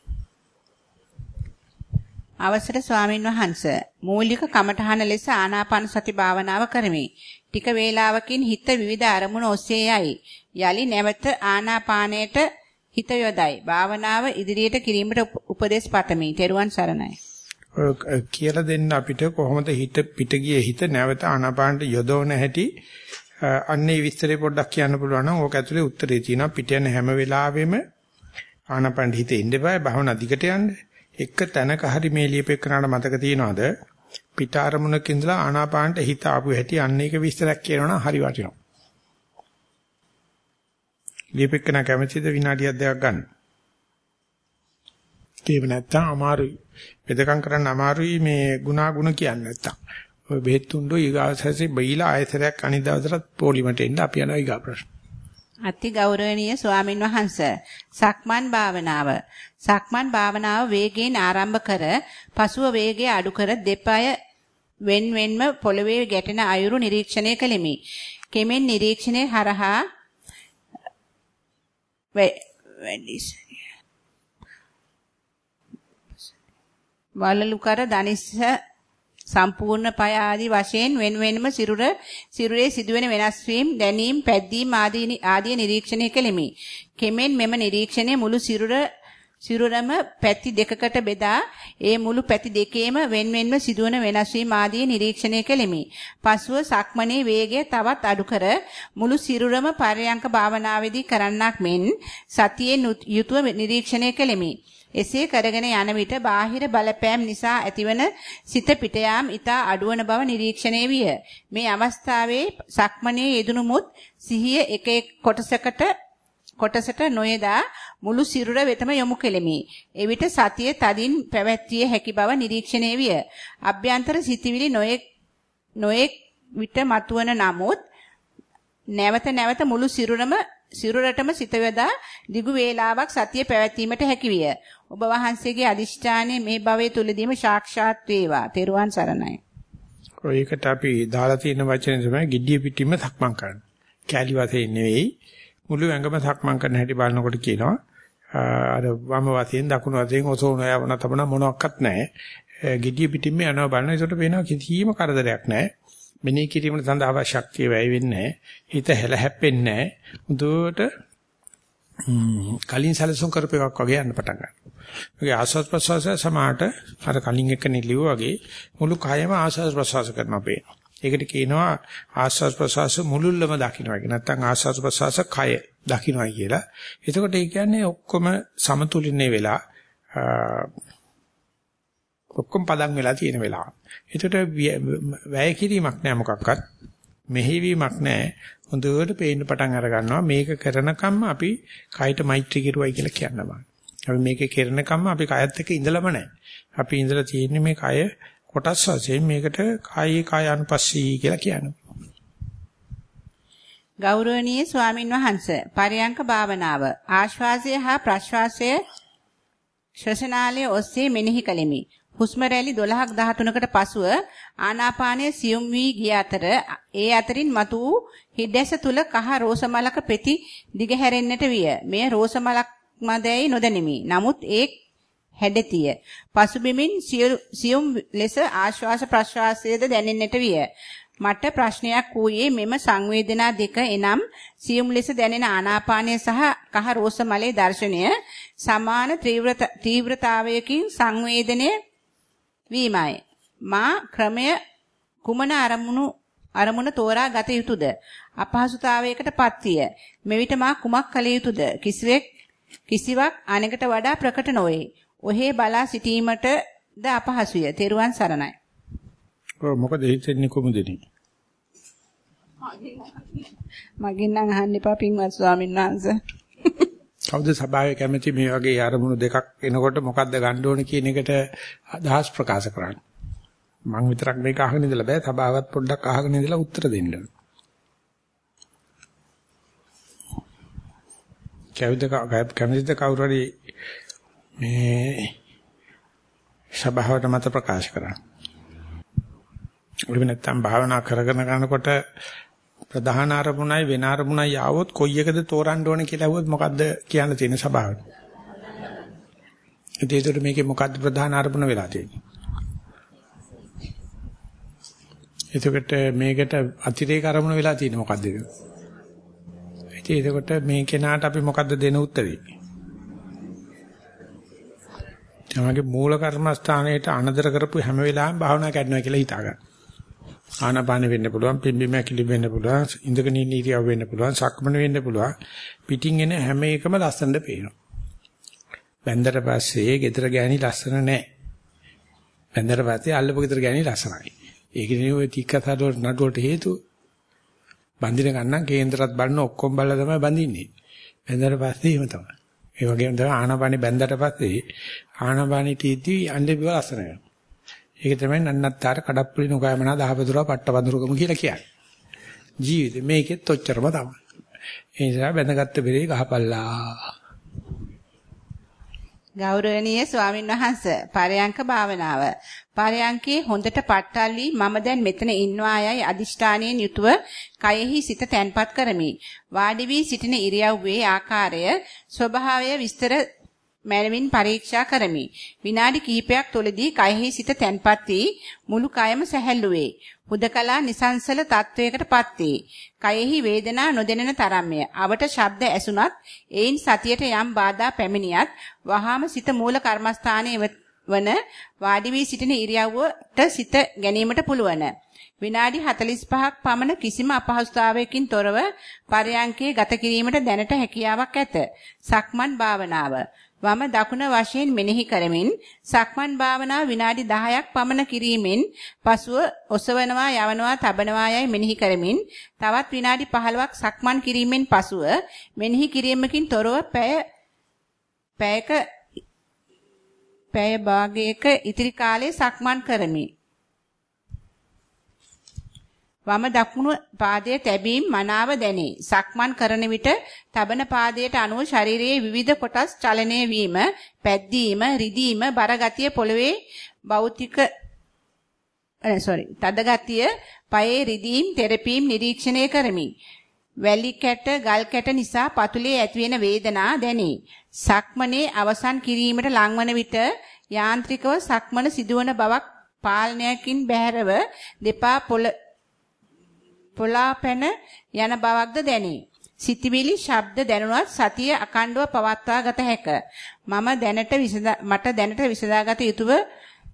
S2: අවසර ස්වාමින් වහන්ස මූලික කමඨහන ලෙස ආනාපාන සති භාවනාව කරමි. ටික වේලාවකින් හිත විවිධ අරමුණු ඔස්සේ යයි. යලි නැවත ආනාපානයට හිත යොදයි. භාවනාව ඉදිරියට කිරීමට උපදෙස් පතමි. ත්වන් සරණයි.
S1: කියලා දෙන්න අපිට කොහොමද හිත පිට ගියේ හිත නැවත ආනාපානට යොදවන හැටි අන්නේ විස්තරේ පොඩ්ඩක් කියන්න පුළුවන් නම් ඕක ඇතුලේ උත්තරේ තියෙනවා පිට යන හැම වෙලාවෙම ආනාපානට හිත ඉන්න බෑ භාවනා දිගට යන්න. එක තැනක හරි මේ ලියපෙකනට මතක තියනවාද පිට අරමුණක ඉඳලා ආනාපානට හිත ආපු හැටි අන්න ඒක විස්තරයක් කියනවනම් හරි වටිනවා. ලියපෙකන කැමැතිද විනාඩියක් දෙකක් ගන්න. ඒක නැත්තම් අමාරුයි. වෙදකම් කරන්න අමාරුයි මේ ගුණාගුණ කියන්නේ නැත්තම්. ඔය බෙහෙත් තුන්ඩෝ ඊගාසැසි බීලා ආයතරයක් අනිත් දවසට පොලිමට එන්න අපි යනවා ඊගා ප්‍රශ්න.
S2: අති ගෞරවනීය ස්වාමින් වහන්සේ සක්මන් භාවනාව සක්මන් භාවනාව වේගයෙන් ආරම්භ කර පසුව වේගය අඩු කර දෙපය wen wenම පොළවේ ගැටෙන අයුරු නිරීක්ෂණය කළෙමි. කෙමෙන් නිරීක්ෂණය හරහා වලලු කර දනිස්ස සම්පූර්ණ පය ආදී වශයෙන් වෙන වෙනම සිරුර සිරුරේ සිදුවෙන වෙනස් වීම දැනීම පැද්දීම් ආදී ආදී නිරීක්ෂණය කෙලිමි. කෙමෙන් මෙම නිරීක්ෂණය මුළු සිරුර සිරුරම පැති දෙකකට බෙදා ඒ මුළු පැති දෙකේම වෙන වෙනම සිදුවන වෙනස් වීම ආදී නිරීක්ෂණය කෙලිමි. පසුව සක්මනේ වේගය තවත් අඩු කර මුළු සිරුරම පරයන්ක භාවනාවේදී කරන්නක් මෙන් සතියෙන් යුතුව නිරීක්ෂණය කෙලිමි. එසේ කරගෙන යන විට බාහිර බලපෑම් නිසා ඇතිවන සිත පිට යාම් ඊතා අඩුවන බව නිරීක්ෂණය විය. මේ අවස්ථාවේ සක්මනේ යෙදුණුමුත් සිහිය එක එක් කොටසකට කොටසට නොයදා මුළු සිරුර වෙතම යොමු කෙලිමි. එවිට සතිය තදින් පැවැත්විය හැකි බව නිරීක්ෂණය විය. අභ්‍යන්තර සිතිවිලි නොයෙක් නොයෙක් විට මතුවන නමුත් නැවත නැවත මුළු සිරුරම සිරුරටම සිත යොදා දිගු වේලාවක් සතිය පැවැත්වීමට හැකි විය. ඔබ වහන්සේගේ අදිෂ්ඨානය මේ භවයේ තුලදීම සාක්ෂාත් වේවා. තෙරුවන් සරණයි.
S1: ඔයකට අපි දාලා තියෙන වචනේ තමයි giddiya පිටින්ම සක්මන් කරන්න. කැලි වශයෙන් නෙවෙයි මුළු ඇඟම සක්මන් කරන හැටි බලනකොට කියනවා අර වම වශයෙන් දකුණු වශයෙන් ඔසෝන යවන තබන මොනවත් නැහැ. giddiya පිටින්ම යනවා බලන ඒකට පේනවා කිසිම කරදරයක් නැහැ. මෙනෙහි කිරීම සඳහා ශක්තිය වැය වෙන්නේ නැහැ. හිත හැල හැප්පෙන්නේ නැහැ. මුදුවට කලින් සැලසුම් කරපු එකක් වගේ යන්න පටන් ගන්නවා. ඒකේ ආස්වාද ප්‍රසවාසය සමාට අර කලින් එක නිලිව වගේ මුළු කයම ආස්වාද ප්‍රසවාස කරනවා පේනවා. ඒකට කියනවා ආස්වාද ප්‍රසවාස මුළුල්ලම දකින්නවා කියන නැත්නම් ආස්වාද ප්‍රසවාස කය දකින්නවා කියලා. එතකොට ඒ කියන්නේ ඔක්කොම සමතුලිතනේ වෙලා ඔක්කොම පදන් වෙලා තියෙන වෙලාව. එතකොට වැය කිරීමක් නෑ මොකක්වත්. මෙහෙවීමක් නෑ. හොඳට පේන්න පටන් අර ගන්නවා මේක කරනකම්ම අපි කයට මෛත්‍රී කිරුවයි කියලා කියනවා. අපි මේකේ කරනකම්ම අපි කයත් එක්ක ඉඳලම නැහැ. අපි ඉඳලා තියෙන්නේ මේ කය කොටස් වශයෙන් මේකට කායේ කාය අනුපස්සී කියලා කියනවා.
S2: ගෞරවනීය ස්වාමින් වහන්සේ පරයන්ක භාවනාව ආශ්වාසය හා ප්‍රශ්වාසය ශ්වසනාලයේ ඔස්සේ මෙනෙහි කළෙමි. හුස්ම රැලි 12ක් 13කට පසුව ආනාපානය සියුම් වී ගිය අතර ඒ අතරින් මතු වූ හිඩැස තුල කහ රෝස මලක පෙති දිගහැරෙන්නට විය. මෙය රෝස මලක් මදැයි නොදැනිමි. නමුත් ඒ හැඩතිය. පසුබිමින් සියුම් ලෙස ආශ්වාස ප්‍රශ්වාසයේද දැනෙන්නට විය. මට ප්‍රශ්නයක් වූයේ මෙම සංවේදනා දෙක එනම් සියුම් ලෙස දැනෙන ආනාපානය සහ කහ රෝස මලේ දර්ශනය සමාන තීව්‍රතාවයකින් සංවේදනය වීමයි. මා ක්‍රමය කුමන අරමුණු අරමුණ තෝරා ගත යුතුද? අපහසුතාවයකට පත්විය. මෙවිට මා කුමක් කළ යුතුද? කිසිවෙක් කිසිවක් අනෙකට වඩා ප්‍රකට නොවේ. ඔහේ බලා සිටීමටද අපහසුය. තෙරුවන් සරණයි.
S1: ඔව් මොකද හිතෙන්නේ කොමුදෙනි?
S2: මගෙන් නම් අහන්න එපා පින්වත් ස්වාමීන් වහන්සේ.
S1: කවුද සභාවේ කැමති මේ වගේ අරමුණු දෙකක් එනකොට මොකද්ද ගන්න ඕනේ කියන එකට අදහස් ප්‍රකාශ කරන්නේ? මං විතරක් මේක අහගෙන ඉඳලා බෑ සභාවත් පොඩ්ඩක් අහගෙන ඉඳලා උත්තර දෙන්න. කැවිද කැමතිද කවුරු හරි මේ සභාවට මත ප්‍රකාශ කරන්න. ඔළුව නැත්තම් භාවනා කරගෙන යනකොට ප්‍රධාන අරමුණයි වෙන අරමුණයි ආවොත් කොයි එකද තෝරන්න ඕනේ කියලා අහුවොත් මොකද්ද කියන්න තියෙන සභාවට. ඒකට මේකේ මොකද්ද ප්‍රධාන අරමුණ වෙලා තියෙන්නේ? එතකොට මේකට අතිරේක අරමුණ වෙලා තියෙන්නේ මොකද්ද? ඉතින් එතකොට මේ කෙනාට අපි මොකද්ද දෙන උත්තරේ? තමගේ මූල කර්මස්ථානයේට අනදර කරපු හැම වෙලාවෙම භාවනා කරනවා කියලා හිතා ගන්න. ආනාපාන වෙන්න පුළුවන්, පිම්බීම ඇකිලි වෙන්න පුළුවන්, ඉඳගෙන ඉන්න ඉරියව් වෙන්න පුළුවන්, සක්මන වෙන්න පුළුවන්. පිටින් එන හැම එකම ලස්සනට පේනවා. බැන්දට පස්සේ ගෙදර ගෑණි ලස්සන නැහැ. බැන්දට පස්සේ අල්ලපු ගෙදර ගෑණි ලස්සනයි. ඒකනේ ඔය තික්කසඩ නඩුවට හේතුව. බඳින ගන්න කේන්දරත් බලන ඔක්කොම බලලා තමයි බඳින්නේ. බැන්දට පස්සේ එහෙම තමයි. ඒ වගේම තමයි ආනාපානෙ බැන්දට පස්සේ ආනාපානෙ තීති අnder බිව ලස්සන වෙනවා. ඒක තමයි නන්නත්තර කඩප්පුලි නොකයමනා දහවතුරා පට්ට වඳුරුකම කියලා කියන්නේ. ජීවිතේ මේකෙත් ඔච්චරම තමයි. ඒ නිසා බැඳගත්ත බෙරේ ගහපල්ලා.
S2: ගෞරවනීය ස්වාමින් වහන්සේ පරයන්ක භාවනාව පරයන්කේ හොඳට පට්ටල්ලි මම දැන් මෙතන ඉන්නවා යයි අදිෂ්ඨානයෙන් යුතුව කයෙහි සිත තැන්පත් කරමි වාඩි වී සිටින ඉරියව්වේ ආකාරය ස්වභාවය විස්තර මනමින් පරීක්ෂා කරමි. විනාඩි කිහිපයක් තුළදී කයෙහි සිත තැන්පත් වී මුළු කයම සැහැල්ලු වේ. හුදකලා නිසංසල තත්වයකටපත් වේ. කයෙහි වේදනා නොදැනෙන තරම්ය. අවට ශබ්ද ඇසුණත් ඒයින් සතියට යම් බාධා පැමිණියත් වහාම සිත මූල කර්මස්ථානයේ වන වාඩි වී සිටින ඉරියව්වට සිත ගැනීමට පුළුවන්. විනාඩි 45ක් පමණ කිසිම අපහසුතාවයකින් තොරව පරයන්කේ ගත කිරීමට දැනට හැකියාවක් ඇත. සක්මන් භාවනාව වම දකුණ වශයෙන් මෙනෙහි කරමින් සක්මන් භාවනා විනාඩි 10ක් පමණ කිරීමෙන් පසුව ඔසවනවා යවනවා තබනවා යයි මෙනෙහි කරමින් තවත් විනාඩි 15ක් සක්මන් කිරීමෙන් පසුව මෙනෙහි කිරීමකින් තොරව පැය පැයක පැය භාගයක ඉතිරි කාලයේ සක්මන් කරමි. වම දකුණු පාදයේ තැබීම් මනාව දැනේ. සක්මන් කරන විට තබන පාදයට අනුව ශරීරයේ විවිධ කොටස් චලනය වීම, පැද්දීම, රිදීම, බර ගතිය පොළවේ භෞතික sorry, තද ගතිය, පයේ රිදීම්, තෙරපීම් නිරීක්ෂණය කරමි. වැලි කැට, ගල් කැට නිසා පතුලේ ඇතිවෙන වේදනා දැනේ. සක්මනේ අවසන් කිරීමට ලංවන විට යාන්ත්‍රිකව සක්මන සිදුවන බවක් පාලනයකින් බැහැරව දෙපා පොළ පොලාපැන යන බවක්ද දැනේ. සිතිවිලි ශබ්ද දැනුණත් සතිය අකණ්ඩව පවත්වා ගත හැක. මම දැනට මට දැනට විසඳාගත යුතුව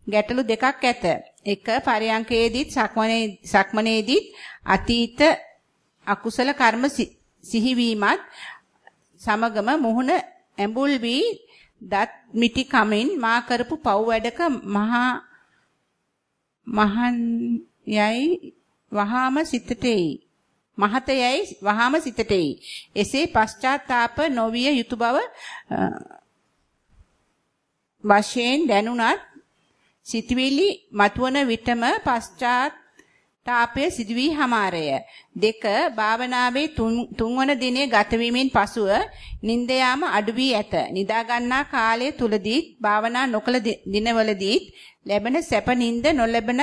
S2: ගැටලු දෙකක් ඇත. එක පරයන්කේදීත් සක්මනේ සක්මනේදීත් අතීත අකුසල කර්ම සිහිවීමත් සමගම මුහුණ ඇඹුල් වී දත් මිටි කමින් මා කරපු පව් වැඩක මහා මහන් යයි වහාම සිතට එයි. මහතයයි වහාම සිතට එයි. එසේ පශ්චාත්තාප නොවිය යුතු බව වශයෙන් දැනුණත් සිතවිලි මතුවන විටම පශ්චාත් තාපය සිදුවී හමාරය. දෙක භාවනාවේ තුන්වන දිනේ ගතවීමෙන් පසුව නිින්ද යාම අඩු වී ඇත. නිදා ගන්නා කාලය තුලදී භාවනා නොකළ දිනවලදී ලැබෙන සැප නිින්ද නොලැබෙන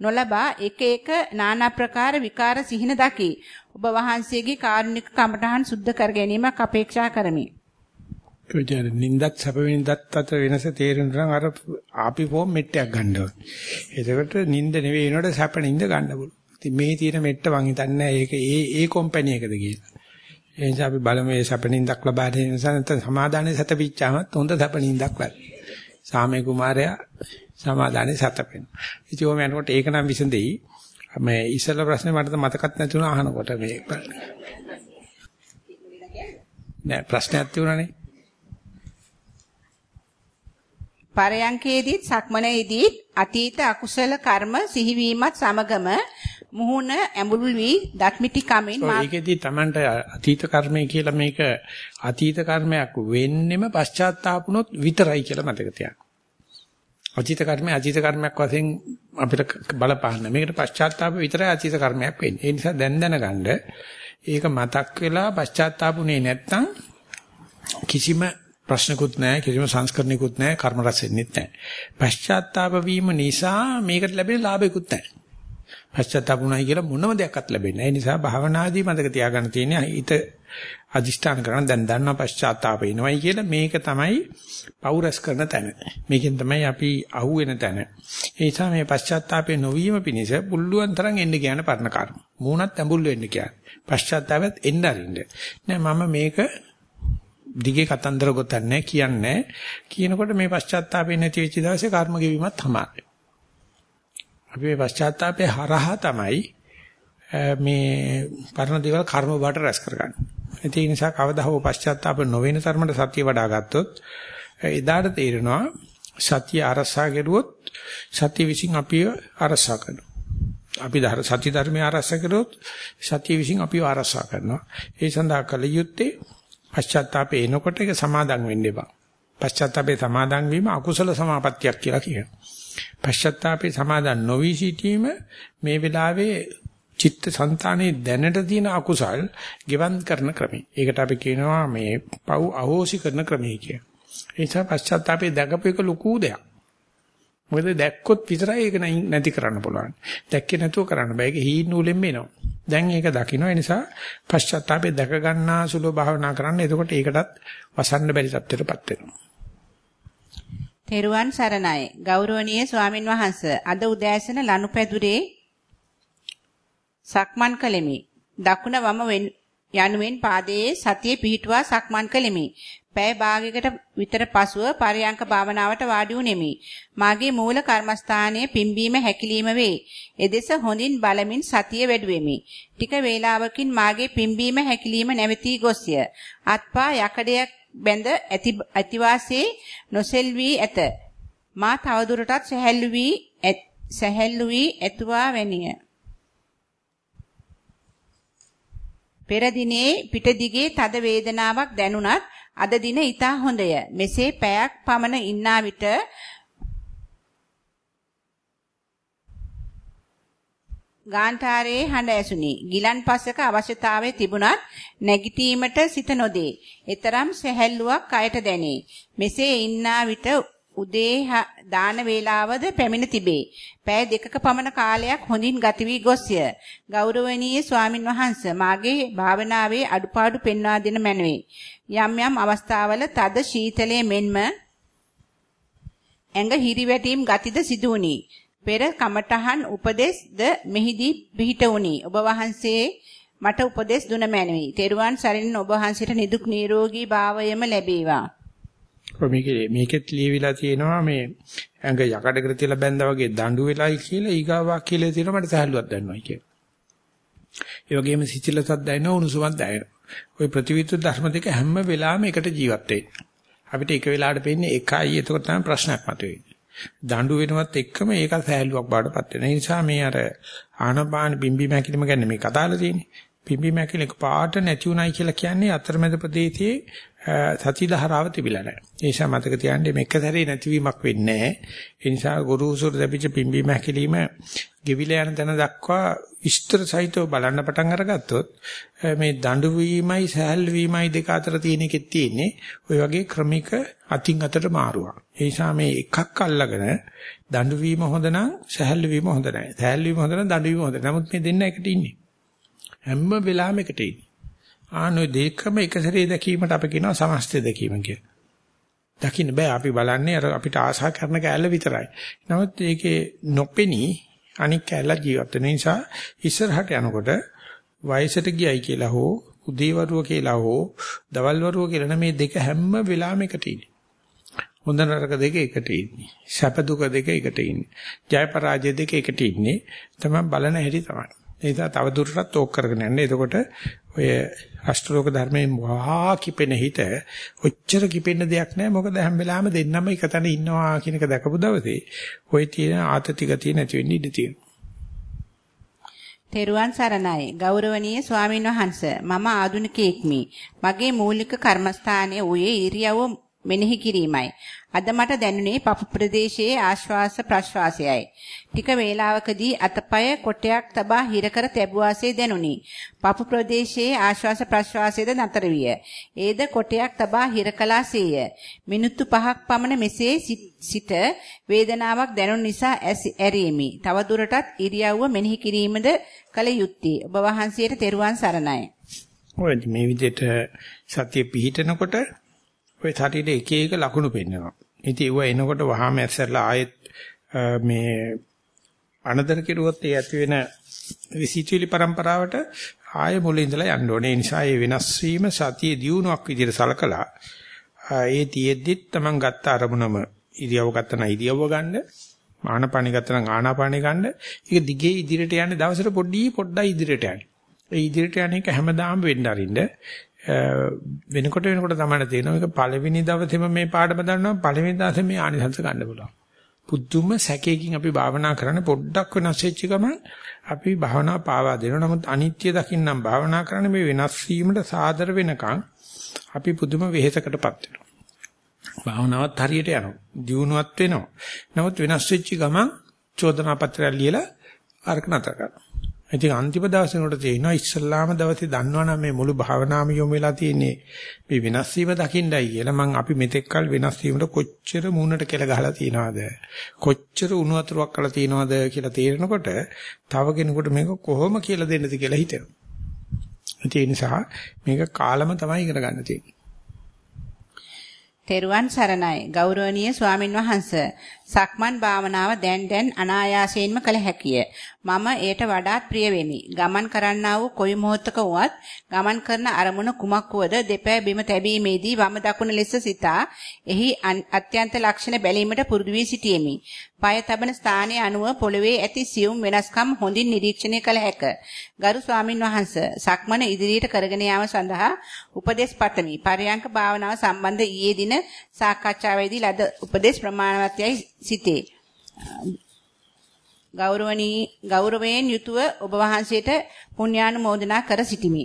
S2: නොලබා එක එක নানা ප්‍රකාර විකාර සිහින දකි. ඔබ වහන්සේගේ කාරුණික කමඨහන් සුද්ධ කර ගැනීමක් අපේක්ෂා කරමි.
S1: කොහොමද නින්දත් සැප වින්දත් අතර වෙනස තේරෙන්න නම් අර ආපි ෆෝම් මෙට්ටයක් ගන්න ඕනේ. එතකොට නින්ද නෙවෙයි වෙනකොට සැප නින්ද ගන්න පුළුවන්. ඉතින් මේ තියෙන මෙට්ට මං හිතන්නේ ඒක ඒ ඒ කම්පැනි එකද කියලා. ඒ නිසා අපි බලමු මේ සැප නින්දක් ලබා දෙන නිසා නැත්නම් සමාදානයේ සැතපීච්චාමත් හොඳ සැප නින්දක් වැඩ. සාමේ කුමාරයා සමාදානේ සතපෙන. ඉතින් ඕම යනකොට ඒක නම් විසඳෙයි. මේ ඉස්සල ප්‍රශ්නේ මට මතකත් නැති වුණා අහනකොට මේ නෑ ප්‍රශ්නයක් තියුණානේ.
S2: පරයන්කේදීත් සක්මනේදීත් අතීත අකුසල කර්ම සිහිවීමත් සමගම මුහුණ ඇඹුල් වී දත්මිටි කමින්
S1: මා ඒකෙදී Tamanට අතීත කර්මය කියලා මේක අතීත කර්මයක් වෙන්නෙම පශ්චාත්තාපුනොත් විතරයි කියලා මතක තියාගන්න. අතීත කර්මය අතීත කර්මයක් වශයෙන් අපිට බලපාන්න. මේකට පශ්චාත්තාප විතරයි අතීත කර්මයක් වෙන්නේ. ඒ නිසා දැන් දැනගන්න ඒක මතක් වෙලා පශ්චාත්තාපුනේ නැත්තම් කිසිම ප්‍රශ්නකුත් නැහැ කිසිම සංස්කරණිකුත් නැහැ කර්ම රැස් වෙන්නෙත් නැහැ. පශ්චාත්තාප වීම නිසා මේකට ලැබෙන ලාභයකුත් නැහැ. පශ්චාත්තාපුණයි කියලා මොනම දෙයක්වත් ලැබෙන්නේ නැහැ. ඒ නිසා භාවනාදී මතක තියාගන්න තියෙන්නේ හිත අදිෂ්ඨාන කරන දැන් දන්නවා පශ්චාත්තාප වෙනවයි කියලා මේක තමයි පෞරස් කරන තැන. මේකෙන් තමයි අපි අහුවෙන තැන. ඒ නිසා මේ පශ්චාත්තාපේ නොවීම පිණිස පුල්ලුවන් තරම් එන්න කියන පරණ කර්ම. මූණත් ඇඹුල් වෙන්න කියන්නේ. පශ්චාත්තාපයත් එන්න අරින්න. නෑ මම මේක දිගේ කතන්දර ගොතන්නේ කියන්නේ කියනකොට මේ පශ්චාත්තාපේ නැති වෙච්ච දවසේ කර්ම ගෙවීමත් තමයි. අපි මේ පශ්චාත්තාපේ හරහා තමයි මේ පරණ දේවල් කර්ම බාට රැස් කරගන්නේ. ඒ නිසා කවදා හෝ පශ්චාත්තාප නොවන තරමට සතිය වඩා ගත්තොත් එදාට තේරෙනවා සතිය අරසා කෙරුවොත් සතිය විසින් අපිව අරසා කරනවා. අපි ධර සති ධර්මයේ ආරක්ෂා කරොත් සතිය විසින් අපිව ආරක්ෂා කරනවා. ඒ සඳහා කල යුත්තේ පශ්චාත්තාපේ එනකොට ඒක සමාදන් වෙන්න එපා. පශ්චාත්තාපේ සමාදන් වීම අකුසල සමාපත්තියක් කියලා කියනවා. පශ්චාත්තාපේ සමාදන් නොවි සිටීම මේ වෙලාවේ චිත්ත સંතානේ දැනට තියෙන අකුසල් ගෙවන් කරන ක්‍රමය. ඒකට අපි කියනවා මේ පව් අහෝසි කරන ක්‍රමය කියලා. ඒ නිසා පශ්චාත්තාපේ දැකපු එක ලොකු දෙයක්. මොකද දැක්කොත් විතරයි ඒක නැති කරන්න පුළුවන්. දැක්කේ නැතුව කරන්න බෑ. ඒක හීන නූලෙන් එනවා. දැන් ඒක දකින්න ඒ නිසා පශ්චාත්තාපේ දැක ගන්නා සුළු භාවනා කරන්න. එතකොට ඒකටත් වසන්න බැරි තත්ත්වයටපත් වෙනවා.
S2: තෙරුවන් සරණයි. ගෞරවනීය ස්වාමින් වහන්සේ අද උදෑසන ලනුපැදුරේ සක්මන් කළෙමි. දකුණ වම යනුවෙන් පාදයේ සතියේ පිහිටුවා සක්මන් කළෙමි. පැය භාගයකට විතර පසුව පරයන්ක භාවනාවට වාඩි වුනිමි. මාගේ මූල කර්මස්ථානයේ පිම්බීම හැකිලිම වේ. එදෙස හොඳින් බලමින් සතිය වැඩුවෙමි. ටික වේලාවකින් මාගේ පිම්බීම හැකිලිම නැවතී ගොස්ය. අත්පා යකඩයක් බැඳ ඇති අතිවාසී නොසෙල්වි ඇත. මා තවදුරටත් සැහැල්ලු වී සැහැල්ලු වී ඇතුවා වැනිය. පෙර දිනේ පිට දිගේ තද වේදනාවක් දැනුණත් අද දින ඊටා හොඳය. මෙසේ පැයක් පමණ ඉන්නා විට ගාන්ඨාරයේ හඬ ඇසුනි. ගිලන්පසක අවශ්‍යතාවය තිබුණත් නැගිටීමට සිත නොදේ. ඊතරම් සැහැල්ලුවක් කයට දැනේ. මෙසේ ඉන්නා විට උදේ දාන වේලාවද පැමිණ තිබේ. පෑ දෙකක පමණ කාලයක් හොඳින් ගත වී ගොස්ය. ගෞරවනීය ස්වාමින් වහන්සේ මාගේ භාවනාවේ අඩුපාඩු පෙන්වා දෙන මැනවේ. යම් යම් අවස්ථාවල තද ශීතලයේ මෙන්ම ඇඟ හිරිවැටීම් ගතිද සිදු වුනි. පෙර කමඨහන් උපදේශද මෙහිදී පිහිට වුනි. ඔබ වහන්සේ මට උපදේශ දුන මැනවි. තෙරුවන් සරණින් ඔබ වහන්සේට නිදුක් නිරෝගී භාවයම ලැබේවා.
S1: මේකේ මේකෙත් ලියවිලා තියෙනවා මේ ඇඟ යකඩකට තියලා බැඳා වගේ දඬු වෙලයි කියලා ඊගාවක් කියලා තියෙනවා මට සහැල්ලුවක් දැනනවා කියලා. ඒ වගේම සිචිලසක් දැනෙනවා උණුසුමක් දැනෙනවා. ওই ප්‍රතිවිරුද්ධ ධර්ම දෙක හැම වෙලාවෙම එකට ජීවත් අපිට එක වෙලාවට පෙන්නේ එකයි එතකොට තමයි ප්‍රශ්නයක් මතුවෙන්නේ. දඬු වෙනවත් එක්කම ඒක සහැල්ලුවක් බාටපත් වෙන නිසා මේ අර ආනපාන බිම්බි මැකිලිම ගැන මේ කතාවල තියෙන්නේ. බිම්බි මැකිලි පාට නැති උනායි කියලා කියන්නේ අතරමැද ප්‍රදේශයේ සති ධාරාව තිබිලා නැහැ. ඒ නිසා මතක තියාගන්න මේක සැරේ නැතිවීමක් වෙන්නේ නැහැ. ඒ නිසා ගුරුසුර දෙපිච්ච පිම්බීම හැකිලිම ගෙවිලා යන තැන දක්වා විස්තර සහිතව බලන්න පටන් අරගත්තොත් මේ දඬු වීමයි සහැල් වීමයි දෙක අතර තියෙන එකෙත් තියෙන්නේ ওই වගේ ක්‍රමික අතින් අතට මාරුවක්. ඒ නිසා මේ එකක් අල්ලගෙන දඬු වීම හොඳ නම් සහැල් වීම හොඳ නැහැ. සහැල් වීම හොඳ නම් දඬු වීම හොඳ. නමුත් මේ දෙන්න එකට ඉන්නේ. හැම වෙලාවෙම එකට ඉන්නේ. ආනොයි දෙකම එක සැරේ දැකීමට අපි කියනවා සමස්තය දැකීම කියලා. දකින්න බෑ අපි බලන්නේ අර අපිට ආශා කරන කැලල විතරයි. නමුත් ඒකේ නොපෙනී අනික් කැලල ජීවත් වෙන නිසා ඉස්සරහට යනකොට වයසට ගියයි කියලා හෝ උදේවරුව කියලා හෝ දවල්වරුව කියලා මේ දෙක හැම වෙලාවෙම එකට ඉන්නේ. හොඳ නරක දෙක එකට ඉන්නේ. සැප දුක දෙක එකට ඉන්නේ. ජය පරාජය දෙක එකට ඉන්නේ. තමයි බලන හැටි තමයි. ඒ නිසා තව දුරටත් ඕක කරගෙන යන්න. එතකොට ඔය අෂ්ටලෝක ධර්මයෙන් වහා කිපෙන හිත ඔච්චර කිපෙන්න දෙයක් නැහැ. මොකද හැම වෙලාවෙම දෙන්නම එක තැන ඉන්නවා කියන එක දැකපු දවසේ ඔය තියෙන ආතති ගතිය නැති වෙන්න ඉඩ තියෙනවා.
S2: තෙරුවන් සරණයි ගෞරවනීය ස්වාමින් වහන්සේ මම ආදුනිකයෙක්මි මගේ මූලික කර්මස්ථානයේ ඌයේ ඉරියව්ව මෙනෙහි කිරීමයි. අද මට දැනුනේ පපු ප්‍රදේශයේ ආශ්වාස ප්‍රශ්වාසයයි. ටික වේලාවකදී අතපය කොටයක් තබා හිර කර තැබුවාසේ දැනුනි. පපු ප්‍රදේශයේ ආශ්වාස ප්‍රශ්වාසයේද නතර විය. ඒද කොටයක් තබා හිර කළාසේය. මිනිත්තු 5ක් පමණ මෙසේ සිට වේදනාවක් දැනුන නිසා ඇරීමි. තව දුරටත් ඉරියව්ව මෙනෙහි කිරීමද කල යුත්තේ. ඔබ වහන්සේට තෙරුවන් සරණයි.
S1: ඔය මේ විදිහට සතිය පිහිටනකොට ඔය ශරීරයේ එක එක ලකුණු පෙන්වනවා. ඉතින් ඒව එනකොට වහාම ඇස්සලා ආයෙත් මේ අනදර කෙරුවොත් ඒ ඇති වෙන විසිතුවිලි પરම්පරාවට ආයෙ මුලින් ඉඳලා යන්න ඕනේ. ඒ නිසා මේ වෙනස් වීම සතියේ දියුණුවක් විදිහට සලකලා ඒ තියෙද්දිත් Taman ගත්ත අරමුණම ඉරියව් ගත්තා නම් ඉරියව්ව ගන්න ආනාපානෙ ගත්තා නම් ආනාපානෙ ගන්න. ඒක දිගේ ඉදිරියට යන්නේ දවසට පොඩි පොඩ්ඩයි ඉදිරියට යන්නේ. ඒ ඉදිරියට යන එක හැමදාම වෙන්න අරින්න වෙනකොට වෙනකොට තමයි තේරෙනවා මේක පළවෙනි දවසේම මේ පාඩම දන්නවා පළවෙනි දවසේ මේ ආනිසංස ගන්න පුළුවන්. පුදුම සැකයකින් අපි භාවනා කරන්න පොඩ්ඩක් වෙනස් වෙච්ච ගමන් අපි භාවනාව පාවා දෙනවා. නමුත් අනිත්‍ය දකින්නම් භාවනා කරන්න මේ වෙනස් වීමට සාදර වෙනකන් අපි පුදුම වෙහෙසකටපත් වෙනවා. භාවනාවත් හරියට යනවා. දියුණුවත් වෙනවා. නමුත් වෙනස් වෙච්ච ගමන් චෝදනා පත්‍රය ලියලා අරක නතර කරනවා. ඉතින් අන්තිම දවසේ උඩ තේිනවා ඉස්සල්ලාම දවසේ දන්නවනම් මේ මුළු භාවනාවම යොමු වෙලා තියෙන්නේ මේ වෙනස් වීම දකින්නයි කියලා මං අපි මෙතෙක් කල වෙනස් වීමට කොච්චර මූණට කෙල ගහලා තියනවද කොච්චර උණු වතුරක් කරලා තියනවද කියලා තේරෙනකොට තව කෙනෙකුට මේක කොහොම කියලා දෙන්නද කියලා හිතෙනවා. ඒ නිසා මේක කාලම තමයි ඉගෙන ගන්න තියෙන්නේ.
S2: තෙරුවන් සරණයි ගෞරවනීය ස්වාමින් වහන්සේ සක්මන් භාවනාව දැන් දැන් අනායාසයෙන්ම කළ හැකිය මම එයට වඩාත් ප්‍රිය වෙමි ගමන් කරන්නා වූ කොයි මොහොතක වුවත් ගමන් කරන අරමුණ කුමක් වුවද දෙපෑ බිම තැබීමේදී වම දකුණ ලෙස සිතා එහි අත්‍යන්ත ලක්ෂණ බැලීමට පුරුදු වී සිටියෙමි পায় තබන ස්ථානයේ අනුව පොළවේ ඇති සියුම් වෙනස්කම් හොඳින් නිරීක්ෂණය කළ හැක. ගරු ස්වාමින් වහන්සේ සක්මන ඉදිරියට කරගෙන යාම සඳහා උපදේශ පතමි. පරයන්ක භාවනාව සම්බන්ධ ඊයේ දින සාකච්ඡාවේදී ලද උපදේශ ප්‍රමාණවත් යයි සිතේ. ගෞරවණී ගෞරවයෙන් යුතුව ඔබ වහන්සේට පුණ්‍යානුමෝදනා කර සිටිමි.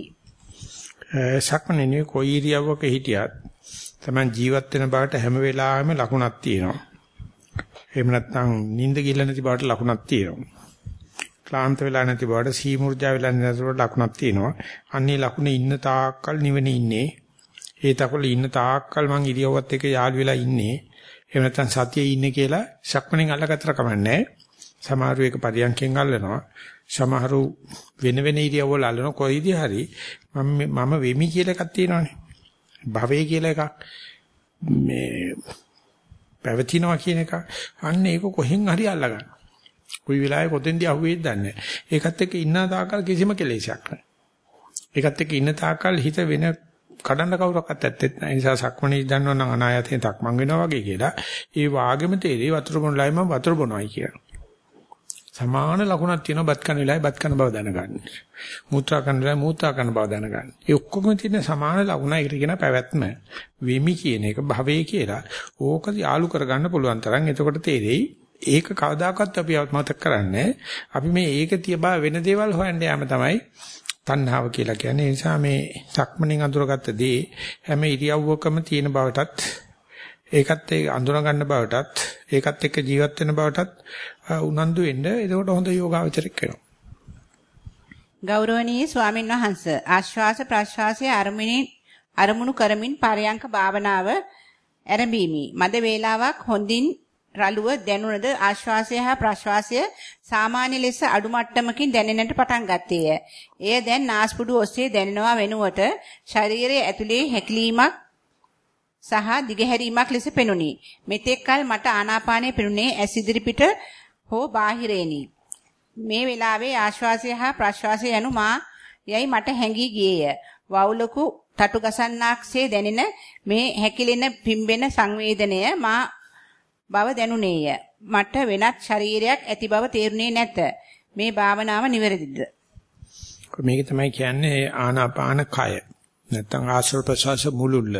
S1: සක්මනේ කොයි ඉරියව්වක හිටියත් තමයි ජීවත් වෙන බවට හැම වෙලාවෙම ලකුණක් තියෙනවා. එහෙම නැත්නම් නිින්ද ගිල්ල නැති බවට ලකුණක් තියෙනවා. ක්ලාන්ත වෙලා නැති බවට සීමුර්ජා වෙලා නැති බවට ලකුණක් තියෙනවා. අන්නේ ලකුණේ ඉන්න තාක්කල් නිවෙන්නේ ඉන්නේ. ඒ තකවල ඉන්න තාක්කල් මං ඉරියව්වත් එක්ක යාළු වෙලා ඉන්නේ. එහෙම නැත්නම් සතියේ ඉන්නේ කියලා ශක්මණෙන් අල්ලගත්තර කමන්නේ. සමහරු එක පරියන්කෙන් අල්ලනවා. සමහරු වෙන වෙන ඉරියව්වල අල්ලන කොයිදී හරි මම මම වෙමි කියලා එකක් තියෙනවානේ. භවයේ කියලා එකක්. මේ පැවතිනවා කියන එක අන්න ඒක කොහෙන් හරි අල්ලගන්න. කොයි වෙලාවෙ කොතෙන්ද අහුවේද දන්නේ ඒකත් එක්ක ඉන්න තාකල් කිසිම කෙලෙසයක් නැහැ. ඒකත් එක්ක ඉන්න තාකල් හිත වෙන කඩන්න කවුරක්වත් ඇත්තෙත් නැහැ. ඒ නිසා සක්මණේ දන්නව නම් අනායතේ තක්මන් වෙනවා වගේ කියලා. ඒ වාගෙම තේරෙයි වතුර බොනලායි මම වතුර බොනවායි කියලා. සමාන ලකුණක් තියෙනවා බත් කන වෙලාවේ බත් කන බව දැනගන්න. මූත්‍රා කන වෙලාවේ මූත්‍රා කන බව දැනගන්න. ඒ ඔක්කොම තියෙන සමාන ලකුණ ඒකට කියන පැවැත්ම වෙමි කියන එක භවයේ කියලා. ඕක යාලු කරගන්න පුළුවන් තරම් එතකොට තේරෙයි ඒක කවදාකවත් අපි මතක් කරන්නේ අපි මේ ඒක තියබා වෙන දේවල් හොයන්න යාම තමයි තණ්හාව කියලා කියන්නේ. ඒ නිසා මේ සක්මණෙන් අඳුරගත්ත දේ හැම ඉරියව්වකම තියෙන බවටත් ඒකත් ඒ අඳුන ගන්න බවටත් ඒකත් එක්ක ජීවත් වෙන බවටත් උනන්දු වෙන්න එතකොට හොඳ යෝගාවචරයක් වෙනවා.
S2: ගෞරවනීය ස්වාමින් වහන්සේ ආශ්වාස ප්‍රශ්වාසයේ අරමුණින් අරමුණු කරමින් පරයන්ක භාවනාව ආරම්භීමි. මද වේලාවක් හොඳින් රළුව දැනුණද ආශ්වාසය හා ප්‍රශ්වාසය සාමාන්‍ය ලෙස අඩු මට්ටමකින් දැනෙන්නට පටන් ගත්තේය. එය දැන් නාස්පුඩු ඔස්සේ දැනෙනවා වෙනුවට ශරීරයේ ඇතුලේ හැකිලීමක් සහ දිගහැරීමක් ලෙස පෙනුනි. මෙතෙක් කල මට ආනාපානය පෙනුනේ ඇස් ඉදිරිපිට හෝ බාහිරේනි. මේ වෙලාවේ ආශ්වාසය හා ප්‍රශ්වාසය යනු මා යයි මට හැඟී ගියේය. වවුලකු තටු ගසන්නාක්සේ දැනෙන මේ හැකිලෙන පිම්බෙන සංවේදනය මා බව දැනුනේය. මට වෙනත් ශරීරයක් ඇති බව තේරුනේ නැත. මේ භාවනාව නිවැරදිද?
S1: මේක තමයි කියන්නේ ආනාපාන කය. නැත්තම් ආශ්‍රව ප්‍රසවාස මුලුල්ල.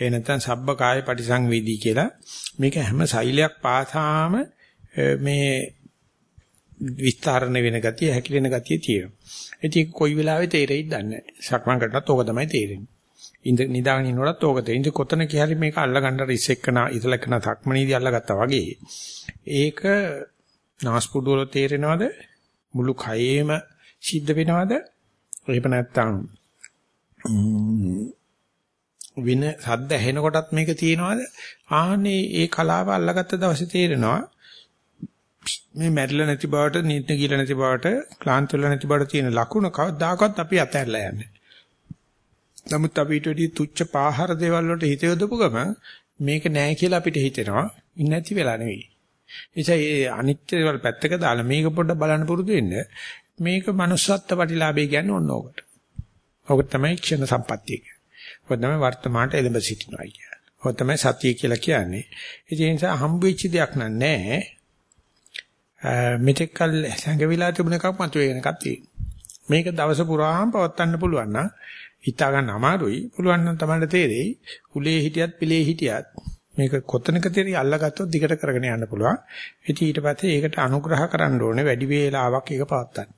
S1: ඒ නැත්තම් සබ්බ කාය පටිසංවේදී කියලා මේක හැම සෛලයක් පාසාම මේ විස්තරණ වෙන ගතිය හැකිලෙන ගතිය තියෙනවා. ඉතින් කොයි වෙලාවෙ තේරෙයිද දන්නේ නැහැ. සක්මන් කරනත් ඕක තමයි තේරෙන්නේ. ඉඳ නිදාගෙන ඉන්නකොටත් ඕක තේ. ඉඳ කොතන කියහරි මේක අල්ලගන්න ඉස් එක්කන ඉතලකන තක්මනීදී අල්ලගත්තා වගේ. ඒක නාස්පුඩු වල තේරෙනවද? මුළු කයේම සිද්ධ වෙනවද? එහෙම නැත්නම් වින සද්ද ඇහෙනකොටත් මේක තියෙනවද? ආහනේ ඒ කලාව අල්ලගත්ත දවසේ තේරෙනවා මේ මැරිලා නැති බවට, නිින්න කියලා නැති බවට, ක්ලාන්ත වෙලා නැති බවට තියෙන ලකුණ කවදාකවත් අපි අතහැරලා යන්නේ. නමුත් අපි ඊට වඩා තුච්ච පාහර දේවල් වලට හිත යොදපු ගමන් මේක නෑ කියලා අපිට හිතෙනවා. ඉන්නේ නැති වෙලා නෙවෙයි. එනිසා මේ අනිත්‍ය දේවල් පැත්තක දාලා මේක පොඩ්ඩක් බලන්න පුරුදු වෙන්න. මේක manussත්ත්ව ප්‍රතිලාභය කියන්නේ ඕන ඕකට. ඕක තමයි ක්ෂණ සම්පත්තිය කියන්නේ. ඔය තමයි වර්තමානට එළඹ සිටිනවා කියන්නේ. ඔය තමයි සතිය කියලා කියන්නේ. ඒ නිසා හම්බ වෙච්ච දෙයක් නෑ. මෙතෙක් කල් සංගවිලා තිබුණ එකක් මතුවේගෙන එකක් තියෙනවා. මේක දවස පුරාම පවත්වන්න පුළුවන් නම් හිතා ගන්න අමාරුයි. පුළුවන් නම් තමයි තේරෙයි. උලේ හිටියත් පිලේ හිටියත් මේක කොතනක තේරි අල්ලගත්තොත් දිගට කරගෙන යන්න පුළුවන්. ඉතින් ඊට පස්සේ ඒකට අනුග්‍රහ කරන්න ඕනේ වැඩි වේලාවක් ඒක පවත්වන්න.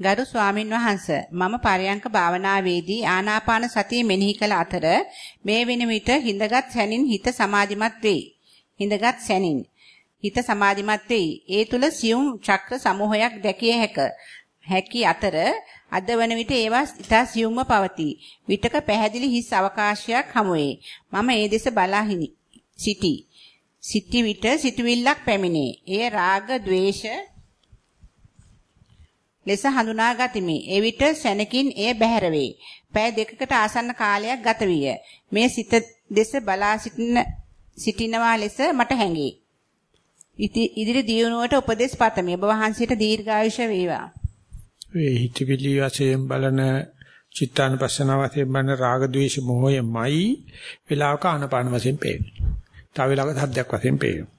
S2: ගරු ස්වාමින් වහන්සේ මම පරයන්ක භාවනාවේදී ආනාපාන සතිය මෙනෙහි කළ අතර මේ වෙන විට හිඳගත් සැනින් හිත සමාධිමත් වෙයි. හිඳගත් සැනින් හිත සමාධිමත් වෙයි. ඒ තුල සියුම් චක්‍ර සමූහයක් දැකිය හැක. හැකි අතර අද වන විට ඒවා ඉතා සියුම්ව පවතී. විටක පැහැදිලි හිස් අවකාශයක් හමු වේ. මම ඒ දෙස බලා සිටි. සිටි විට සිටවිල්ලක් පැමිණේ. එය රාග, ద్వේෂ ලෙස හඳුනා ගතිමි. එවිට සැනකින් එය බැහැර වේ. පෑ දෙකකට ආසන්න කාලයක් ගත විය. මේ සිත දෙස බලා සිටින සිටිනවා ලෙස මට හැඟේ. ඉදිරි දියුණුවට උපදෙස් පතමි. ඔබ වහන්සේට දීර්ඝායුෂ වේවා.
S1: ඒ හිතවිලි වශයෙන් බලන චිත්තානුපස්සන වශයෙන් බලන රාග ద్వේෂ මොහයමයි වෙලාවක ආනපාන වශයෙන් පේන්නේ. තව වෙලාවක සද්දයක් වශයෙන් පේනවා.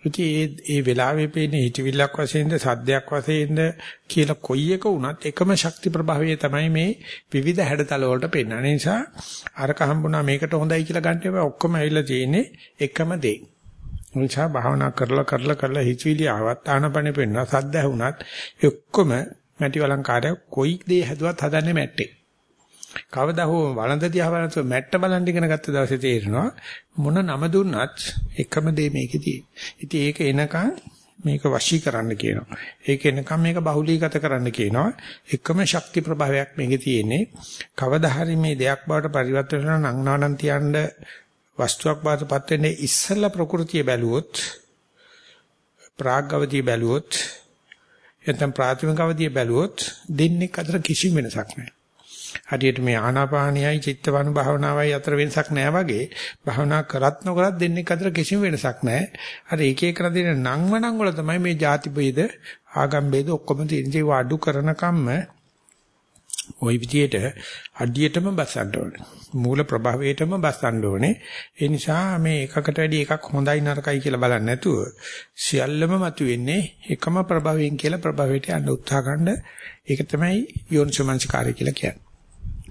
S1: ඉතින් ඒ ඒ වෙලාවේ පේන්නේ හිතවිල්ලක් වශයෙන්ද සද්දයක් වශයෙන්ද කියලා කොයි එක වුණත් එකම ශක්ති ප්‍රභාවය තමයි මේ විවිධ හැඩතල වලට පෙන්වන්නේ. නිසා අරක හම්බුණා මේකට හොඳයි කියලා ගන්න එපා. ඔක්කොම ඇවිල්ලා තියෙන්නේ එකම දේ. නිසා භාවනා කරලා කරලා කරලා හිතවිලි ආවත් ආනපනෙ පෙන්නවා සද්ද ඇහුණත් ඔක්කොම මැටි වලංකාරය කොයි දේ හැදුවත් හදන්නේ මැට්ටේ. කවදා හෝ වළඳ දිහා බලනකොට මැට්ට බලන් ඉගෙන ගත්ත දවසේ තේරෙනවා මොන නම දුන්නත් එකම දේ මේකේ තියෙන. ඉතින් ඒක එනකන් මේක වශී කරන්න කියනවා. ඒක එනකන් මේක බහුලීගත කරන්න කියනවා. එකම ශක්ති ප්‍රභාවයක් මේකේ තියෙන්නේ. කවදා හරි මේ දෙයක් බවට පරිවර්තන වෙන නම් නානන් තියන්න වස්තුවක් බාටපත් වෙන්නේ ඉස්සෙල්ලා ප්‍රകൃතිය බැලුවොත් ප්‍රාග්ගවදී බැලුවොත් නැත්නම් ප්‍රාථමික අවධිය බැලුවොත් දෙන්නේ අතර කිසිම වෙනසක් නැහැ. හරියට මේ ආනාපානියයි චිත්තවන භාවනාවයි අතර වෙනසක් නැහැ වගේ භාවනා කරත් නොකරත් දෙන්නේ අතර කිසිම වෙනසක් නැහැ. අර එක එක දෙන නංවනං වල තමයි මේ ಜಾති ભેද ආගම් ભેද ඔක්කොම තියෙන්නේ. ඒව අඩු කරනකම්ම ওই විදියට අඩියටම බසන්න ඕනේ. මූල ප්‍රභවයටම බසන්න ඕනේ. ඒ නිසා මේ එකකට වැඩි එකක් හොඳයි නරකයි කියලා බලන්නේ නැතුව සියල්ලම මතුවෙන්නේ එකම ප්‍රභවයෙන් කියලා ප්‍රභවයට යන්න උත්සාහ ගන්න. ඒක තමයි යෝනිසමංසකාරය කියලා කියන්නේ.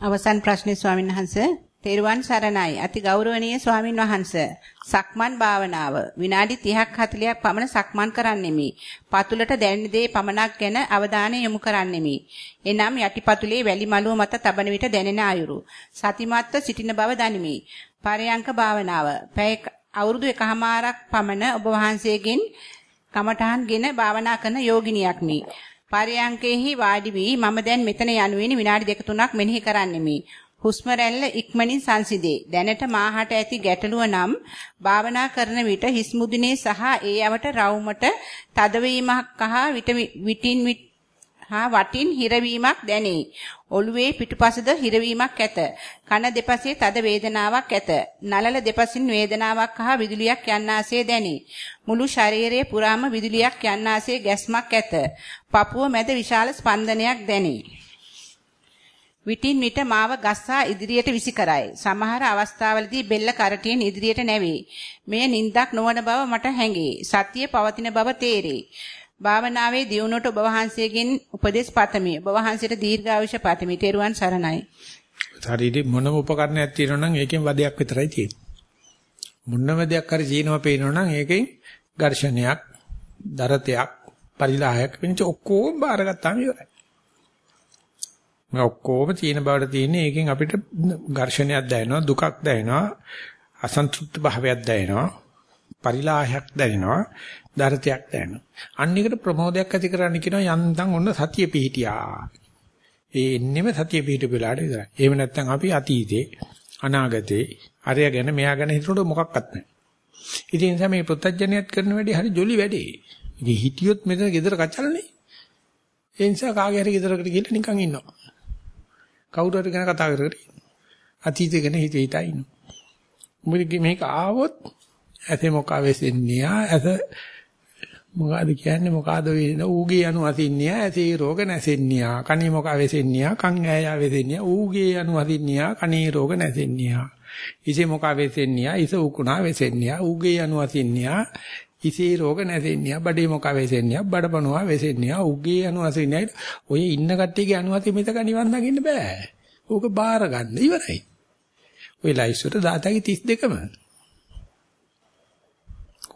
S2: අවසන් ප්‍රශ්නේ ස්වාමීන් වහන්සේ තෙරුවන් සරණයි. අති ගෞරවනීය ස්වාමින් වහන්සේ. සක්මන් භාවනාව විනාඩි 30ක් 40ක් පමණ සක්මන් කරන්නෙමි. පතුලට දැනෙන දේ පමණක් ගැන අවධානය යොමු කරන්නෙමි. එනම් යටිපතුලේ වැලි මළුව මත තබන විට දැනෙන අයුරු. සතිමත්ව සිටින බව දනිමි. පරයන්ක භාවනාව. පැය අවුරුදු එකහමාරක් පමණ ඔබ වහන්සේගෙන් කමඨහන්ගෙන භාවනා කරන යෝගිනියක් මේ. පරයන්කෙහි වාඩි වී මම දැන් මෙතන යනුවෙනි විනාඩි දෙක තුනක් මෙනෙහි කරන්නෙමි. හුස්ම රැල්ල ඉක්මනින් සංසිඳේ. දැනට මාහට ඇති ගැටලුව නම් භාවනා කරන විට හිස් මුදුනේ සහ ඒ යවට රවුමට තදවීමක් හා විටින් හා වටින් හිරවීමක් දැනේ. ඔළුවේ පිටුපසද හිරවීමක් ඇත. කන දෙපසේ තද වේදනාවක් ඇත. නලල දෙපසින් වේදනාවක් හා විදුලියක් යන්නාසේ දැනේ. මුළු ශරීරයේ පුරාම විදුලියක් යන්නාසේ ගැස්මක් ඇත. පපුව මැද විශාල ස්පන්දනයක් දැනේ. විටින් විට මාව ගස්සා ඉදිරියට විසි කරයි. සමහර අවස්ථාවලදී බෙල්ල කරටියෙන් ඉදිරියට නැවේ. මෙය නින්දක් නොවන බව මට හැඟේ. සතිය පවතින බව තේරේ. භාවනාවේ දියුණුවට ඔබ වහන්සේගෙන් උපදෙස් පතමි. ඔබ වහන්සේට දීර්ඝායුෂ පතමි. තෙරුවන් සරණයි.
S1: ශරීරේ මොනම උපකරණයක් තියෙනවා නම් ඒකෙන් වදයක් විතරයි තියෙන්නේ. මොනම දෙයක් හරි ජීනව පේනවා නම් ඒකෙන් ඝර්ෂණයක්, දරතයක්, පරිලාහයක් වෙනච ඔක්කොම බාරගත්තාම ඉවරයි. මේ ඔක්කොම තියෙන බවට තියෙන්නේ. ඒකෙන් අපිට ඝර්ෂණයක් දැනෙනවා දුකක් දැනෙනවා අසන්තුෂ්ත භාවයක් දැනෙනවා පරිලාහයක් දැනෙනවා දරතයක් දැනෙනවා. අන්න එකට ප්‍රමෝදයක් ඇති කරන්න කියනවා යන්තම් ඔන්න සතිය පිහිටියා. ඒ එන්නෙම සතිය පිහිටු වෙලාට විතරයි. එහෙම නැත්නම් අපි අතීතේ අනාගතේ අරය ගැන මෙයා ගැන හිතනකොට මොකක්වත් නැහැ. ඉතින් ඒ නිසා මේ ප්‍රත්‍යඥයත් කරන වැඩි හරි ජොලි වැඩේ. ඉතින් හිටියොත් මෙතන ගෙදර කචල්නේ ඒ නිසා කාගේ හරි ගෙදරකට ගිහලා නිකන් ඉන්නවා. කවුරු හරි ගැන කතා කර කර අතීතය ගැන හිත හිතා ඉන්නවා. මොකද මේක ආවොත් ඇතේ මොකා වෙසෙන්නේ? ඇත මොකද කියන්නේ? මොකಾದ වෙන ඌගේ අනු අසින්නේ ඇතේ රෝග නැසෙන්නේ කණේ මොකා වෙසෙන්නේ කන් ඈයා වෙසෙන්නේ ඌගේ අනු අසින්නේ කණේ රෝග නැසෙන්නේ ඉසේ මොකා වෙසෙන්නේ ඉස උකුණා වෙසෙන්නේ ඌගේ අනු අසින්නේ ඉසේ රෝග නැසෙන්නේ බඩේ මොකා වෙසෙන්නේ බඩපණුවා වෙසෙන්නේ උගේ අනුවසින්නේ ඔය ඉන්න කට්ටියගේ අනුවසි මෙතක නිවන් දකින්න බෑ. ඕක බාර ගන්න ඉවරයි. ඔය ලයිස්ට් වල දාතයි 32ම.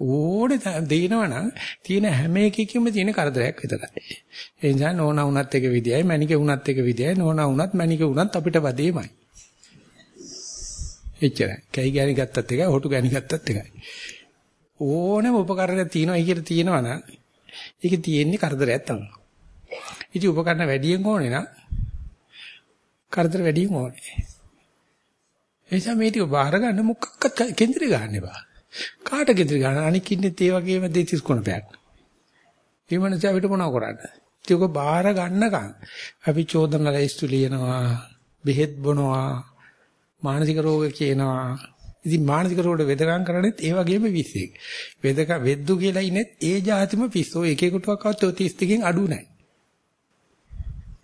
S1: ඕනේ දෙනවනම් තියෙන හැම එකකින්ම තියෙන කරදරයක් විතරයි. ඒ නිසා නෝනා වුණත් එක විදියයි මැනික වුණත් එක විදියයි නෝනා වුණත් මැනික වුණත් අපිට වදේමයි. එච්චරයි. කයි ගෑණි ගත්තත් එකයි හොටු ගෑණි ගත්තත් එකයි. ඕනම උපකරණයක් තියෙනවා කියලා තියෙනවා නම් ඒක තියෙන්නේ කරදරයක් තමයි. ඉතින් උපකරණ වැඩියෙන් ඕනේ නම් කරදර වැඩියෙන් ඕනේ. ඒ නිසා මේ ටික බාහිර ගන්න මොකක්වත් කේන්ද්‍රය ගන්න එපා. කාට කේන්ද්‍රය ගන්න අනික ඉන්නේ ඒ වගේම දෙතිස් කුණපයක්. ඒ මනස අපිට මොනව කරන්නේ? ඒක බාහිර ගන්නකම් අපි චෝදන ලයිස්තු ලියනවා, බෙහෙත් බොනවා, මානසික රෝග කියනවා ඉතින් මානසික රෝග වෙදකම් කරන්නේත් ඒ වගේම පිස්සෙක්. වෙදක වෙද්දු කියලා ඉන්නේ ඒ જાතිම පිස්සෝ එක එකටවත් ඔය 32කින් අඩු නැහැ.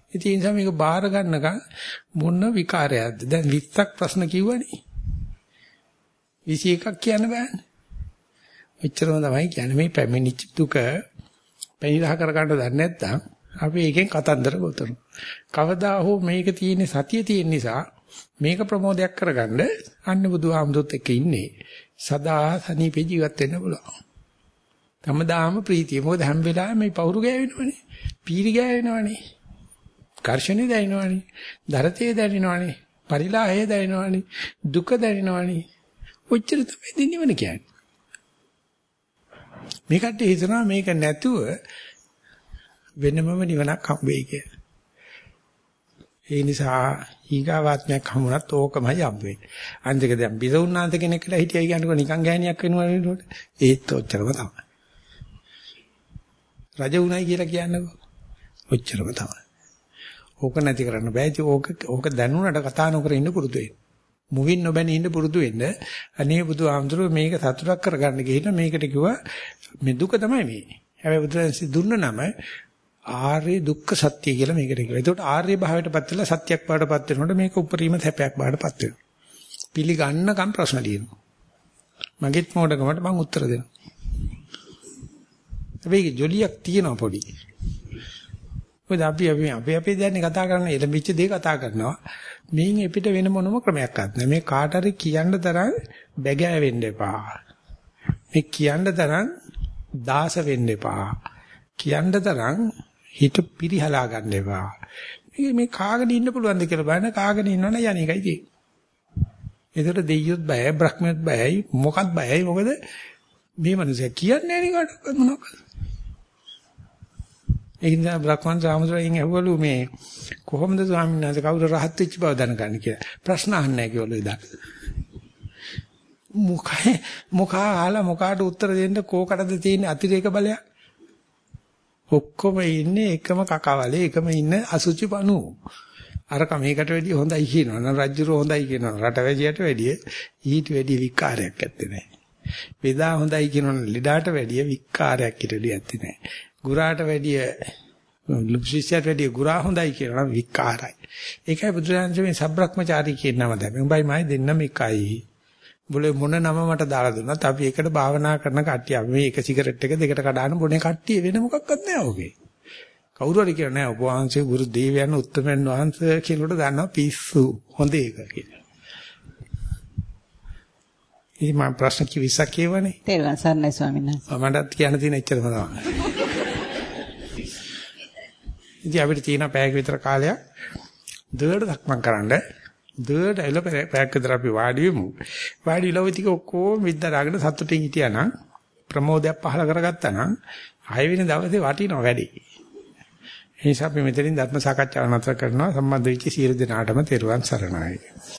S1: ඉතින් ඒ නිසා මේක බාර ගන්නකම් මොන විකාරයක්ද? දැන් 20ක් ප්‍රශ්න කිව්වනේ. 21ක් කියන්න බෑනේ. එච්චරම තමයි කියන්නේ මේ පැමිණිච්ච දුක පැනිරහ කර ගන්න දන්නේ නැත්නම් අපි එකෙන් කතන්දර ගොතනවා. කවදා හෝ මේක තියෙන සතිය තියෙන නිසා මේක ප්‍රමෝදයක් කරගන්න අන්න බුදුහාමුදුරුත් එක්ක ඉන්නේ. සදා සනීපේ ජීවත් වෙන්න පුළුවන්. තමදාම ප්‍රීතිය. මොකද හැම වෙලාවෙම මේ පවුරු ගෑවෙනවනේ. පීරි ගෑවෙනවනේ. කර්ෂණේ දැනෙනවනේ. දරතේ දැනෙනවනේ. පරිලාහය දැනෙනවනේ. දුක දැනෙනවනේ. ඔච්චර තමයි දිනවන කියන්නේ. මේකට හිතනවා මේක නැතුව වෙනමම නිවනක් හම්බෙයි කියලා. ඒ නිසා ඊගාවාත්මයක් හමුනත් ඕකමයි හම්බෙන්නේ. අන්තික දැන් බිසවුන්නාන්ත කෙනෙක් කියලා හිටියයි කියනකො නිකන් ගෑණියක් වෙනවා නේද? ඒත් ඔච්චරම තමයි. රජ උණයි කියලා කියන්නකො. ඔච්චරම තමයි. ඕක නැති කරන්න බෑ. ඉතින් ඕක ඕක දැනුණට කතා නොකර ඉන්න පුරුදු වෙන්න. මුවින් නොබැන ඉන්න පුරුදු වෙන්න. අනේ බුදුහාමුදුරුවෝ මේක සතුටක් කරගන්න ගිහින් මේකට කිව්වා මේ දුක තමයි මේ. හැබැයි බුදුරජාණන් දුන්න නම ආර්ය දුක්ඛ සත්‍ය කියලා මේකට කියනවා. ඒකට ආර්ය භාවයටපත් වෙලා සත්‍යක් බවටපත් වෙනකොට මේක උපරිම සැපයක් බවටපත් වෙනවා. පිළිගන්නකම් ප්‍රශ්න ලියනවා. මගෙත් මොඩකමට මම උත්තර දෙනවා. හැබැයි ජොලියක් තියෙනවා පොඩි. මොකද අපි අපි අපි අපි දැන් කතා කරන්නේ එළඹිච්ච දේ කතා කරනවා. මේන් එපිට වෙන මොනම ක්‍රමයක්වත් නැහැ. මේ කාට හරි කියන්න තරම් බැගෑ වෙන්න එපා. මේ කියන්න තරම් දාස වෙන්න එපා. කියන්න තරම් හිත පිරිහලා ගන්න එපා. මේ මේ කාගෙන ඉන්න පුළුවන්ද කියලා බලන්න කාගෙන ඉන්නවනේ යන්නේ එකයි තියෙන්නේ. ඒතර දෙයියොත් බයයි බ්‍රහ්මියොත් බයයි මොකක්ද බයයි මොකද මේ මිනිස්සු කියන්නේ නැහැ නේ මොනවද? ඒ නිසා බ්‍රහ්මන් සාමුද්‍රයෙන් ඇහුවලු මේ කොහොමද ස්වාමීන් වහන්සේ කවුරු රහත් වෙච්ච බව දැනගන්නේ කියලා. ප්‍රශ්න අහන්නේ නැහැ කිව්වලු එදා. මොකයි මොකා අහලා මොකාට උත්තර දෙන්න කෝකටද තියෙන අතිරේක බලයක්? ඔක්කොම ඉන්නේ එකම කකවලේ එකම ඉන්න අසුචි පණු. අරක මේකට වැඩිය හොඳයි කියනවා. නම් රජ්ජුර හොඳයි කියනවා. රට වැඩියට වැඩිය ඊට වැඩිය විකාරයක් ඇත්තේ නැහැ. වේදා හොඳයි කියනවා. ලෙඩාට වැඩිය විකාරයක් ඉරදී ඇත්තේ නැහැ. ගුරාට වැඩිය ලුක්ෂිසියට වැඩිය ගුරා හොඳයි කියනවා නම් විකාරයි. ඒකයි බුදුරජාණන් මේ සබ්‍රක්‍මචාරී කියන නම දැම්මේ. උඹයි මයි දෙන්නම එකයි. බුලේ මොන නම මට දාලා දුන්නත් අපි එකට භාවනා කරන කට්ටිය අපි මේ එක සිගරට් එක දෙකට කඩාන බොනේ කට්ටිය වෙන මොකක්වත් නෑ ඔගේ. කවුරු හරි කියන නෑ ඔබ වහන්සේ ගුරු දේවයන් උත්තමයන් වහන්සේ කියනකොට දන්නවා පිස්සු හොඳ එක කියලා. ඉතින් මම ප්‍රශ්න කිවිසක් කියවනේ.
S2: තේරුවන් සරණයි ස්වාමීන් වහන්සේ.
S1: මටත් කියන්න තියෙන එච්චරම තමයි. ඉතින් අපිට තියෙන පැයක විතර කාලයක් දෙයට සක්මන් කරන්න දෙයට එළ පැයක් විතර අපි වාඩි වෙමු. වාඩි වෙලා ටික ඔක්කොම විද්දාගෙන සතුටින් හිටියානම් ප්‍රමෝදයක් පහල කරගත්තා නම් ආයෙ වෙන දවසේ වටිනවා වැඩි. ඒ නිසා අපි මෙතනින් ධර්ම සාකච්ඡාව නතර කරනවා සම්බන්ධ වෙච්ච සියලු දෙනාටම තෙරුවන් සරණයි.